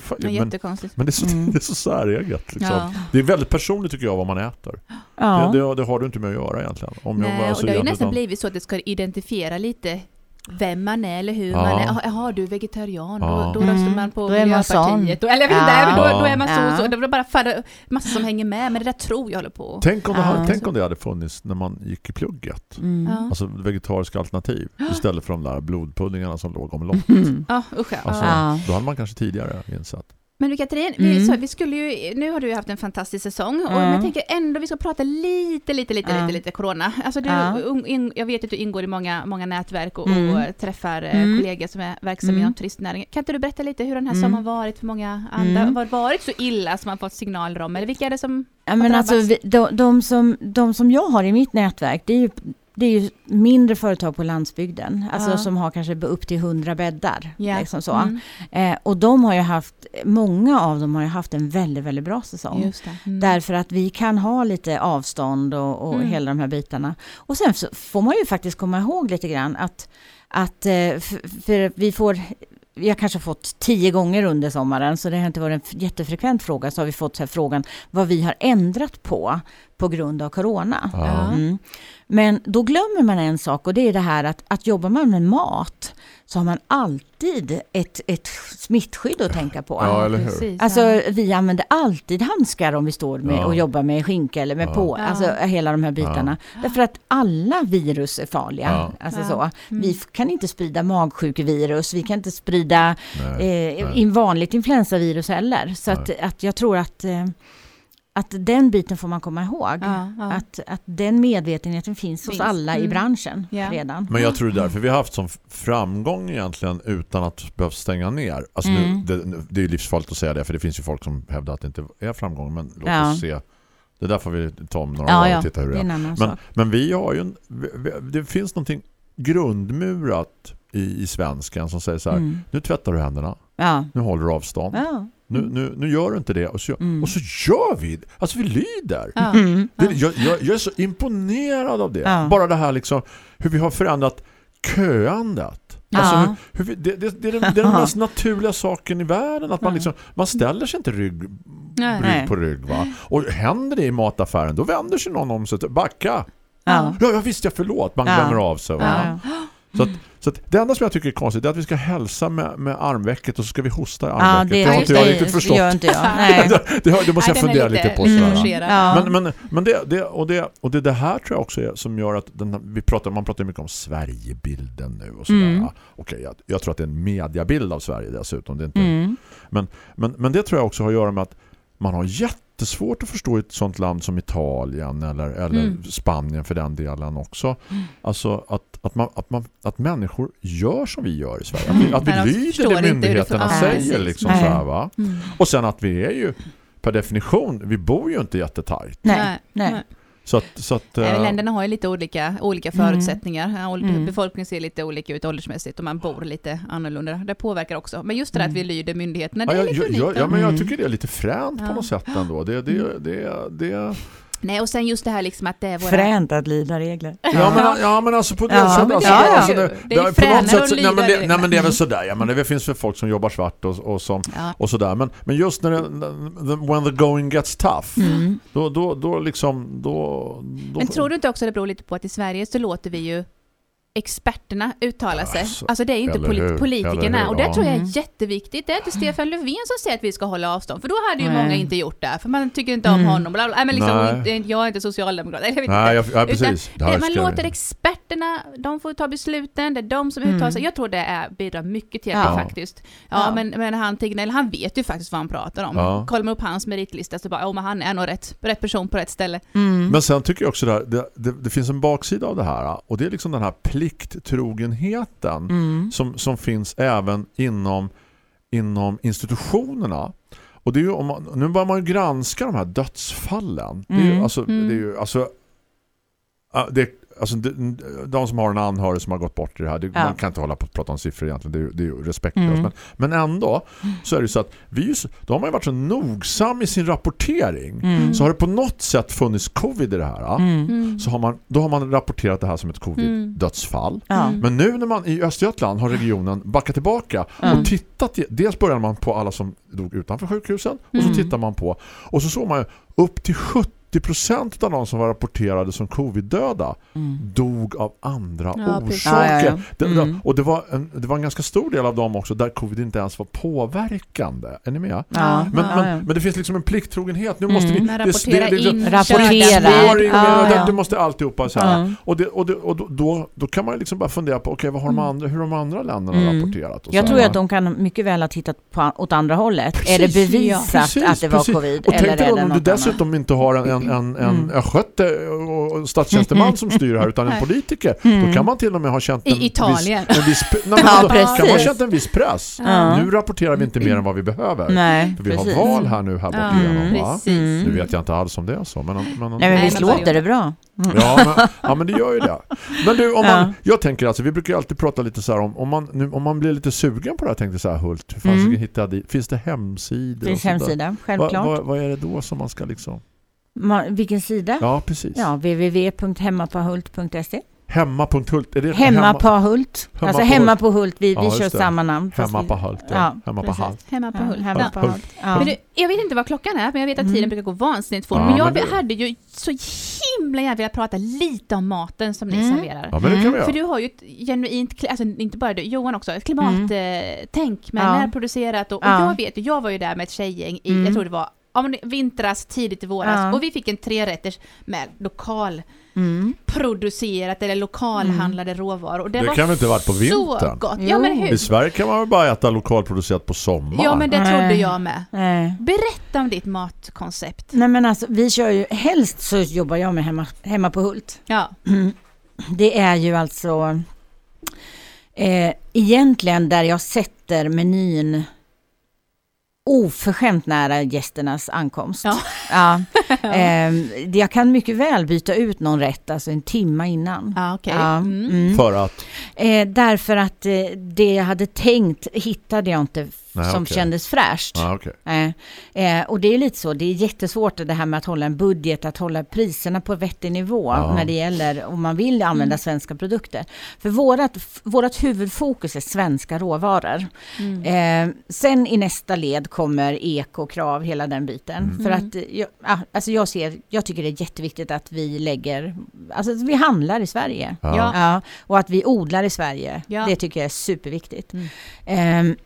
men, det är så, Mm. [laughs] det är så säreget. Liksom. Ja. Det är väldigt personligt tycker jag vad man äter. Ja. Det, det, det har du inte med att göra egentligen. Om Nej, jag, alltså, och det har ju nästan blivit så att det ska identifiera lite vem man är eller hur Ja. man är. Jaha, du är vegetarian, Ja. då, då röstar Mm. man på Då är man sån. Miljöpartiet. Då, eller Ja. då, då Ja. är man så och så. Ja. Det var bara för, massa som hänger med, men det där tror jag håller på. Tänk om, det Ja. hade, tänk om det hade funnits när man gick i plugget. Mm. Ja. Alltså vegetariska alternativ. Istället för de där blodpuddingarna som låg. Mm. Ja, usch ja. Alltså, Ja. Då hade man kanske tidigare insett. Men du Katrin, vi, Mm. så, vi skulle ju, nu har du haft en fantastisk säsong och Mm. jag tänker ändå vi ska prata lite, lite, lite, Ja. lite, lite corona. Alltså du, in, jag vet att du ingår i många, många nätverk och, Mm. och träffar eh, Mm. kollegor som är verksamma Mm. inom turistnäringen. Kan inte du berätta lite hur den här Mm. sommaren varit för många andra? Mm. Har varit så illa som man fått signaler om? Eller vilka är det som... Ja, men alltså, vi, de, de, som, de som jag har i mitt nätverk, det är ju, det är ju mindre företag på landsbygden. Alltså Ja. som har kanske upp till 100 bäddar. Ja. Liksom så. Mm. Eh, och de har ju haft, många av dem har ju haft en väldigt, väldigt bra säsong. Just det. Mm. Därför att vi kan ha lite avstånd och, och Mm. hela de här bitarna. Och sen så får man ju faktiskt komma ihåg lite grann att, att eh, för, för vi får vi har kanske fått tio gånger under sommaren, så det har inte varit en jättefrekvent fråga, så har vi fått så här frågan vad vi har ändrat på på grund av corona. Ja. Mm. Men då glömmer man en sak och det är det här att, att jobbar man med mat så har man alltid ett, ett smittskydd att tänka på. Ja, eller hur? Precis, Alltså ja. vi använder alltid handskar om vi står med Ja. och jobbar med skinka eller med Ja. på, alltså hela de här bitarna. Därför att alla virus är farliga. Ja. Alltså Ja. så. Mm. Vi kan inte sprida magsjukevirus, vi kan inte sprida Nej. eh, nej. in vanligt influensavirus heller. Så att, att jag tror att, eh, att den biten får man komma ihåg. Ja, ja. Att, att den medvetenheten finns, hos Finns. alla i Mm. branschen Ja. redan. Men jag tror det är därför vi har haft som framgång egentligen utan att behöva stänga ner. Alltså Mm. nu, det, det är livsfarligt att säga det för det finns ju folk som hävdar att det inte är framgång. Men låt Ja. oss se. Det där får vi ta om några Ja, år och titta hur det det är är. Men, men vi har ju en, vi, vi, det finns någonting grundmurat i, i svenskan som säger så här, Mm. nu tvättar du händerna, Ja. nu håller du avstånd, Ja. Nu, nu, nu gör du inte det och så, Mm. och så gör vi det. Alltså vi lyder. Ja. Mm. Det, jag, jag, jag är så imponerad av det. Ja. Bara det här liksom, hur vi har förändrat köandet. Alltså hur, hur vi, det, det, det, är den, det är den mest naturliga saken i världen att man, liksom, man ställer sig inte rygg, Nej. rygg Nej. på rygg va? Och händer det i mataffären då vänder sig någon om sig backa. Ja. Ja, jag visste jag förlåt. Man Ja. glömmer av sig. Va? Ja. Så, att, så att det enda som jag tycker är konstigt är att vi ska hälsa med, med armvecket och så ska vi hosta i Ja, armvecket. det, det har inte jag det, riktigt det förstått. gör inte jag. [laughs] Nej. det, har- det måste jag fundera lite, på. mm, Sådär. forcerad. Ja. Men, men, men det, det, och, det, och det, det här tror jag också är som gör att den, vi pratar, man pratar mycket om Sverigebilden nu och sådär. Mm. Okej, jag, jag tror att det är en mediabild av Sverige dessutom. Det är inte, Mm. men, men det tror jag också har att göra med att man har jättesvårt att förstå ett sånt land som Italien eller, eller Mm. Spanien för den delen också. Mm. Alltså att, att, man, att, man, att människor gör som vi gör i Sverige. Mm. Att vi, att vi lyder det det myndigheterna funkar. säger. Liksom Nej. så här, va? Mm. Och sen att vi är ju per definition, vi bor ju inte jättetajt. Nej. Nej. Så att, så att, eh, Länderna har ju lite olika, olika Mm. förutsättningar. Ol- Mm. Befolkningen ser lite olika ut åldersmässigt och man bor lite annorlunda. Det påverkar också. Men just det där att vi lyder myndigheterna, det ja, är jag, lite jag, unikt. ja, men jag Mm. tycker det är lite fränt på något sätt ändå. Det, det, det, det, Nej, och sen just det här liksom att det är våra... Fränt att lyda regler. Ja men, ja men alltså på det Ja, sättet. men Alltså, det alltså, ju- det, det är på fränare något sätt, att så- nej, men det, reglerna. nej men det är väl sådär. Ja, men det finns väl folk som jobbar svart och, och, som, Ja. och sådär. Men, men just när det, when the going gets tough. Mm. Då, då, då liksom då, då, Men tror du inte också det beror lite på att i Sverige så låter vi ju experterna uttala sig. Alltså, Alltså det är inte polit- politikerna. Och det ja. tror jag Mm. är jätteviktigt. Det är inte Stefan Löfven som säger att vi ska hålla avstånd. För då hade ju Nej. många inte gjort det. För man tycker inte om Mm. honom. Bla bla. Nej, men liksom, Nej. inte- jag är inte socialdemokrat. Eller jag vet Nej, jag, ja, precis. Det, man låter experterna, de får ta besluten, det är de som Mm. uttalar sig. Jag tror det är, bidrar mycket till Ja. det faktiskt. Ja, Ja. Men, men han Tegnell, han vet ju faktiskt vad han pratar om. Ja. Kollar man upp hans meritlista så bara, oh, men han är nog rätt, rätt person på rätt ställe. Mm. Men sen tycker jag också det, här, det, det, det finns en baksida av det här och det är liksom den här plikttrogenheten Mm. som, som finns även inom, inom institutionerna. Och det är ju, om man, nu börjar man ju granska de här dödsfallen. Det är ju, Mm. alltså, Mm. det är ju, alltså, ja, det, alltså de, de som har en anhörig som har gått bort i det här, det, Ja. man kan inte hålla på och prata om siffror egentligen, det är, ju- det är ju respektlöst. Mm. Men, men ändå så är det ju så att vi, då har man ju varit så nogsam i sin rapportering. Mm. Så har det på något sätt funnits covid i det här. Mm. Mm. Så har man, då har man rapporterat det här som ett covid-dödsfall. Ja. Mm. Men nu när man i Östergötland har regionen backat tillbaka Mm. och tittat, i- dels börjar man på alla som dog utanför sjukhusen och så Mm. tittar man på, och så såg man ju upp till 70% av de som var rapporterade som covid-döda Mm. dog av andra Ja, precis. orsaker. Ja, ja. Det, Mm. och det var, en, det var en ganska stor del av dem också där covid inte ens var påverkande. Är ni med? Ja. Men, ja, men, ja. men det finns liksom en plikttrogenhet. Nu Mm. måste vi... Men rapportera in Rapportera. Spåring, Ja, det, ja. det måste alltihopa så här. Ja. Och, det, och, det, och då, då, då kan man liksom bara fundera på okej, vad har de andra, hur har de andra länderna Mm. rapporterat? Och Jag så tror att de kan mycket väl ha tittat på, åt andra hållet. är det Precis, bevisat Precis, att det var precis. covid? Och tänk eller dig då det om du dessutom inte har en, en, en, en Mm. östgöte och statstjänsteman som styr här utan en [laughs] politiker. Mm. Då kan man till och med ha känt en I Italien. viss, en viss, nej, [laughs] Ja, då kan man ha känt en viss press. Ja. Nu rapporterar vi inte mer än vad vi behöver. Nej, För vi precis. har val här nu här borta Ja, igenom, va? Nu vet jag inte alls om det är så. Men, men, Nej, men visst låter det bra? Ja men, ja, men det gör ju det. Men du, om man, Ja. jag tänker alltså, vi brukar ju alltid prata lite så här om, om man, nu, om man blir lite sugen på det här, tänkte så här Hult, hur fan Mm. hitta dit? Finns det hemsidor? Finns hemsida, självklart. vad- vad är det då som man ska liksom... Vilken sida? Ja, precis. Ja, www.hemmapahult.se Hemma.hult, är det Hemma på Hult. Hemma Alltså på hemma Hult. på Hult. Vi, Ja, vi kör det. samma namn. Hemma på Hult, ja. Ja, Hemma på. Hult. Hemma på Ja, Hult. hemma Ja. på Hult. Ja. Men du, jag vet inte vad klockan är, men jag vet att tiden Mm. brukar gå vansinnigt fort. Ja, men jag men det- hade ju så himla gärna velat prata lite om maten som ni Mm. serverar. Ja, men det kan vi Mm. För du har ju ett genuint, alltså inte bara du, Johan också, ett klimattänk med Ja. närproducerat och, och Ja. jag vet jag var ju där med ett tjejgäng i, Mm. jag tror det var ja, men vintras, tidigt i våras Ja. och vi fick en trerätters med lokalproducerat Mm. eller lokalhandlade råvaror. Och det, Det var kan väl inte ha varit på så vintern? gott. Ja men hur? I Sverige kan man väl bara äta lokalproducerat på sommaren? Ja men det trodde Nej. jag med. Nej. Berätta om ditt matkoncept. Nej men alltså vi kör ju, helst så jobbar jag med hemma, hemma på Hult. Ja. [clears throat] Det är ju alltså eh, egentligen där jag sätter menyn oförskämt nära gästernas ankomst. Ja. [laughs] Ja. Ehm, jag kan mycket väl byta ut någon rätt alltså en timma innan. Ja, okej. Ja, Mm. mm. För att... Eh, därför att eh, det jag hade tänkt hittade jag inte Nej, som okej. kändes fräscht. Ja, okej. Eh, eh, och det är lite så, det är jättesvårt det här med att hålla en budget, att hålla priserna på vettig nivå Ja. när det gäller om man vill använda svenska produkter. För vårat, vårat huvudfokus är svenska råvaror. Mm. Eh, sen i nästa led kommer ekokrav, hela den biten. Mm. För att eh, jag, ah, alltså jag, ser, jag tycker det är jätteviktigt att vi lägger, alltså att vi handlar i Sverige. Ja. Ja. Ja, och att vi odlar i Sverige. Ja. Det tycker jag är superviktigt. Mm.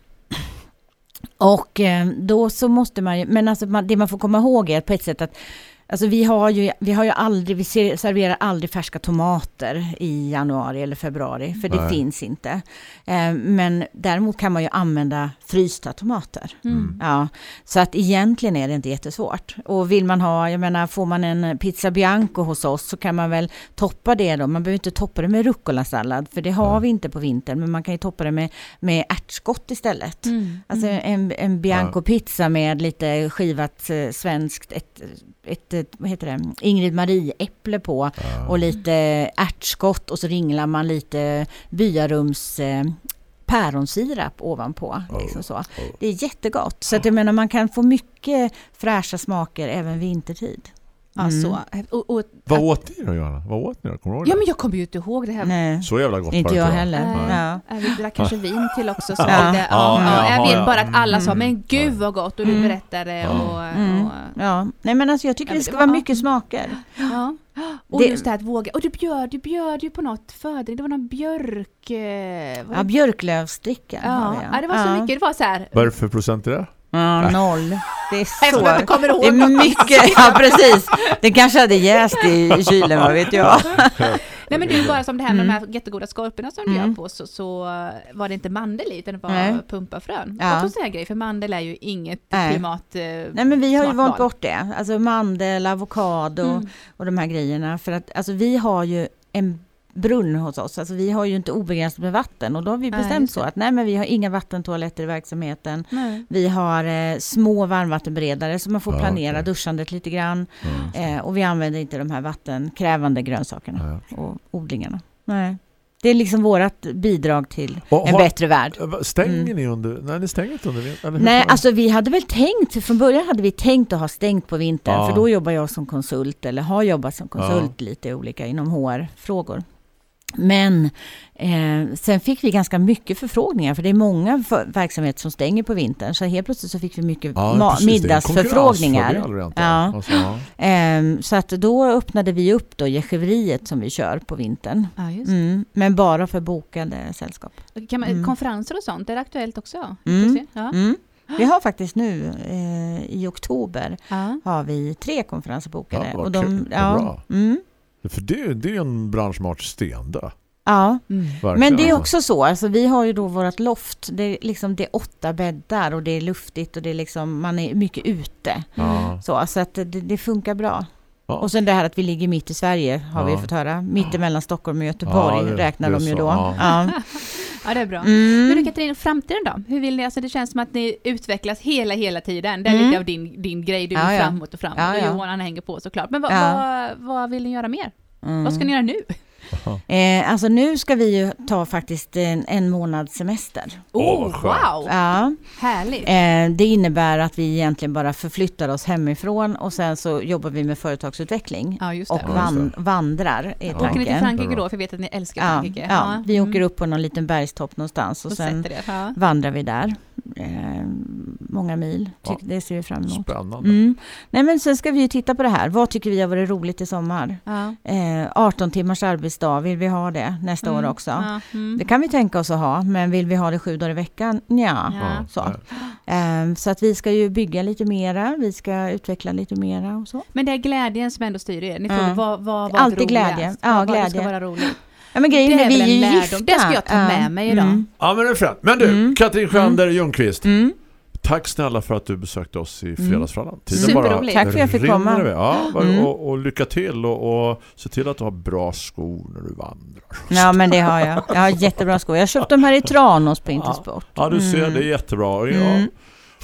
Och eh, då så måste man ju, men alltså det man får komma ihåg är att på ett sätt att Alltså vi har ju, vi har ju aldrig, vi ser, serverar aldrig färska tomater i januari eller februari, för det Nej. finns inte. Eh, men däremot kan man ju använda frysta tomater. Mm. Ja, så att egentligen är det inte jättesvårt. Och vill man ha, jag menar, får man en pizza bianco hos oss så kan man väl toppa det då. Man behöver inte toppa det med rucola-sallad, för det har Nej. vi inte på vintern. Men man kan ju toppa det med, med ärtskott istället. Mm. Alltså en, en bianco-pizza med lite skivat eh, svenskt, ett, ett, ett, vad heter det, Ingrid Marie-äpple på Ja. och lite ärtskott och så ringlar man lite byarums eh, päronsirap ovanpå. Liksom så. Det är jättegott. Så att jag menar man kan få mycket fräscha smaker även vintertid. Ja, Mm. så. Och, och, Vad åt ni då, Johanna? Vad åt ni då? Kommer du ihåg ja, det? men jag kommer ju inte ihåg det här. Nej, Så jävla gott inte jag heller. Nej. Ja. Ja, Vi drack kanske vin till också. Så Ja. ja. Det, ja, Ja, ja, jag vet ja. bara att alla sa, Mm. men gud vad gott. Och du Mm. berättade. Ja. Och, Mm. och, Ja, nej men alltså jag tycker Ja, det ska vara var- mycket smaker. ja. Och Det- just det här att våga. Och du bjöd, du bjöd ju på något fördring. Det var någon björk... eh, var Ja, det- björklövsdricka har ja. ja, det var så mycket. Det var så här... Vad är det för procent i det? Ja, noll. Det är så. jag kommer ihåg Det är mycket, [laughs] ja precis. Det kanske hade jäst i kylen, vad vet jag. [laughs] Nej men du, bara som det här med Mm. de här jättegoda skorporna som du Mm. gör på så, så var det inte mandel i utan det var Nej. pumpafrön. Ja. Och så här grej, för mandel är ju inget Nej. klimat... eh, Nej men vi har ju valt val. bort det. Alltså mandel, avokado Mm. och de här grejerna. För att alltså, vi har ju en brunn hos oss. Alltså vi har ju inte obegränsat med vatten och då har vi Nej, bestämt just så att nej men vi har inga vattentoaletter i verksamheten. Nej. Vi har eh, små varmvattenberedare så man får Ja, planera okej. duschandet lite grann. Mm. Eh, och vi använder inte de här vattenkrävande grönsakerna Ja. och odlingarna. Nej. Det är liksom vårt bidrag till Och en har- bättre värld. Eh, Stänger Mm. ni under... Nej, ni stänger inte under vintern? Nej, alltså vi hade väl tänkt, från början hade vi tänkt att ha stängt på vintern, Ja. för då jobbar jag som konsult, eller har jobbat som konsult lite olika inom HR-frågor. Men eh, sen fick vi ganska mycket förfrågningar, för det är många för, verksamheter som stänger på vintern, så helt plötsligt så fick vi mycket Ja, precis, middagsförfrågningar. Ja. Alltså, ja. Ehm, så att då öppnade vi upp då gästgiveriet som vi kör på vintern. Ja. Mm, men bara för bokade sällskap. Kan man, Mm. Konferenser och sånt, är det aktuellt också? Mm. Ja. Mm. Vi har [gasps] faktiskt nu eh, i oktober Ja. har vi tre konferenser bokade. Och de, ja, mm, För det, det är en bransch som varit stendö. ja. Mm. Men det är också så, alltså vi har ju då vårt loft, det är, liksom, det är åtta bäddar och det är luftigt och det är liksom, man är mycket ute. Ja. Så, så att det, det funkar bra. Ja. Och sen det här att vi ligger mitt i Sverige har vi Ja. fått höra. Mitt emellan Stockholm och Göteborg Ja, det- räknar det är de ju så, då. ja. Ja. [laughs] ja, det är bra. Men du Mm. Katrin, framtiden då? Hur vill ni, alltså det känns som att ni utvecklas hela, hela tiden. Det är Mm. lite av din, din grej, du ja. framåt och framåt. Ja, och. Johan han hänger på såklart. Men vad, Ja. vad, vad vill ni göra mer? Mm. Vad ska ni göra nu? Eh, alltså nu ska vi ju ta faktiskt en, en månads semester. Åh, skönt. wow! Ja. Härligt! Eh, det innebär att vi egentligen bara förflyttar oss hemifrån och sen så jobbar vi med företagsutveckling Ja, just och. Ja, van, vandrar är Ja. Åker ni till. Frankrike då? För jag vet att ni älskar Ja, Frankrike. ja, vi Mm. åker upp på någon liten bergstopp någonstans och och sen. Ja. vandrar vi där. Eh, många mil, Tyck, Ja. det ser vi fram emot. Spännande. Mm. Nej men sen ska vi ju titta på det här. Vad tycker vi har varit roligt i sommar? Ja. Eh, 18 timmars arbetsdag, vill vi ha det nästa år Mm. också? Ja. Mm. Det kan vi tänka oss att ha, men vill vi ha det sju dagar i veckan? Ja. Ja. Så. Ja. Ehm, så att vi ska ju bygga lite mera, vi ska utveckla lite mera och så. Men det är glädjen som ändå styr er. Ni frågar vad, vad var Alltid roligast? glädje. Ja, vad, vad glädje. ska vara roligt? Ja men grejen Det är, vi är ju lärdom. gifta. Det ska jag ta med mig idag. Mm. Ja, men det är fränt. Men du, Mm. Katrin Schander Ljungqvist. Mm. Tack snälla för att du besökte oss i Mm. fredagsfrallan. Superroligt. Tack för att jag fick komma. Ja, Mm. och, och lycka till och, och se till att du har bra skor när du vandrar. Ja men det har jag. Jag har jättebra skor. Jag har köpt dem här i Tranås på Intersport. Ja, du ser, Mm. det är jättebra. Ja. Mm.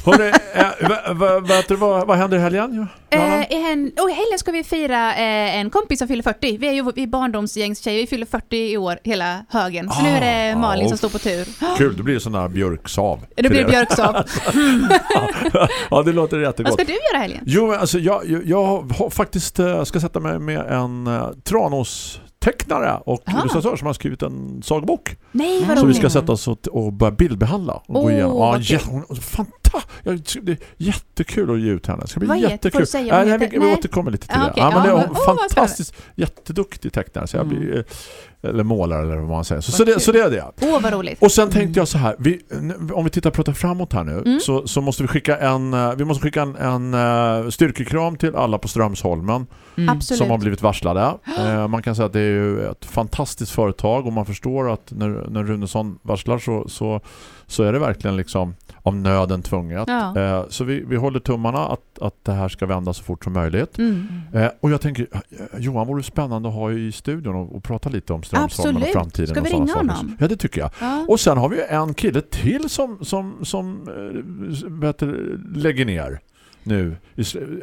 Hörrni, äh, va, vad, vad händer i helgen? Eh, i hen, och i helgen ska vi fira eh, en kompis som fyller 40. Vi är ju vi barndomsgängstjejer, vi fyller 40 i år hela högen. Så nu är det Ah, Malin ja, som står på tur. [gasps] Kul, det blir sån här björksav. Det blir björksav. [laughs] ja, det låter Vad jättegott. ska du göra helgen? Jo, alltså jag, jag, jag har faktiskt äh, ska sätta mig med en äh, Tranås tecknare och Aha. illustratör som har skrivit en sagobok Nej, vad Mm. som vi ska sätta oss och, och börja bildbehandla och gå Åh, igenom. vad Ja, jä, hon, fanta, jag, det är jättekul att ge ut henne. Det ska bli Vad heter- jättekul. du säga vad Ja, hon nej, vi, heter? vi återkommer lite till Ja, det. okej. Ja, men det är Ja, en vad fantastiskt jätteduktig tecknare så jag Mm. blir eh, eller målare eller vad man säger. Så, så, det, så det är det. Åh, vad roligt. Och sen tänkte jag så här, vi, om vi tittar och pratar framåt här nu Mm. så, så måste vi skicka en eh, vi måste skicka en, en eh, styrkekram till alla på Strömsholmen Mm. Som har blivit varslade. [gasps] Eh, man kan säga att det är ett fantastiskt företag och man förstår att när, när Runesson varslar så, så, så är det verkligen liksom av nöden tvunget. Ja. Eh, så vi, vi håller tummarna att, att det här ska vända så fort som möjligt. Mm. Eh, och jag tänker, eh, Johan vore spännande att ha i studion och, och prata lite om Strömsholmen och Absolut. framtiden. Ska och vi ringa saker. honom? Ja, det tycker jag. Ja. Och sen har vi en kille till som, som, som äh, vet, du, lägger ner nu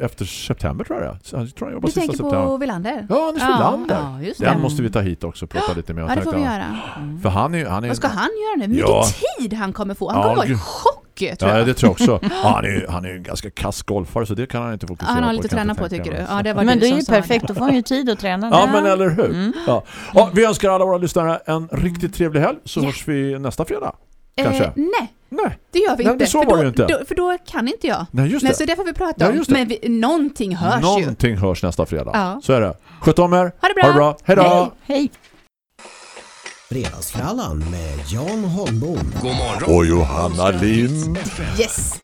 efter september tror jag. Så Jag tror han jobbar Du tänker september. på Villander? Ja, Anders Wilander. Ja, just det. Den måste vi ta hit också och prata lite mer om. Ja, det får vi göra. jag. För han är, han är Vad ska han göra nu? Mycket Ja. tid han kommer få. Han Ja, kommer vara i chock mycket tror Ja, jag. det tror jag också. [laughs] Ja, han, är, han är en ganska kass golfare så det kan han inte fokusera han har på. lite jag träna på tycker du? Ja, det var Men du det är ju perfekt, då får han ju tid att träna. Ja, men eller hur? Mm. Ja. Ja, vi önskar alla våra lyssnare en riktigt trevlig helg så Ja. hörs vi nästa fredag. Kanske. Eh, nej, Nej, det gör vi Nej, inte. så för, var då, ju inte. Då, för då kan inte jag. nej just Nej, det. så det får vi prata om. just det. Men vi, någonting hörs ju. Någonting hörs nästa fredag. Ja. Så är det. Sköt om er. Ha det bra. Ha det bra. Hej då! Hej. Hej! Fredagsfrallan med Jan Holmbom. God morgon. Och Johanna Lind. Yes!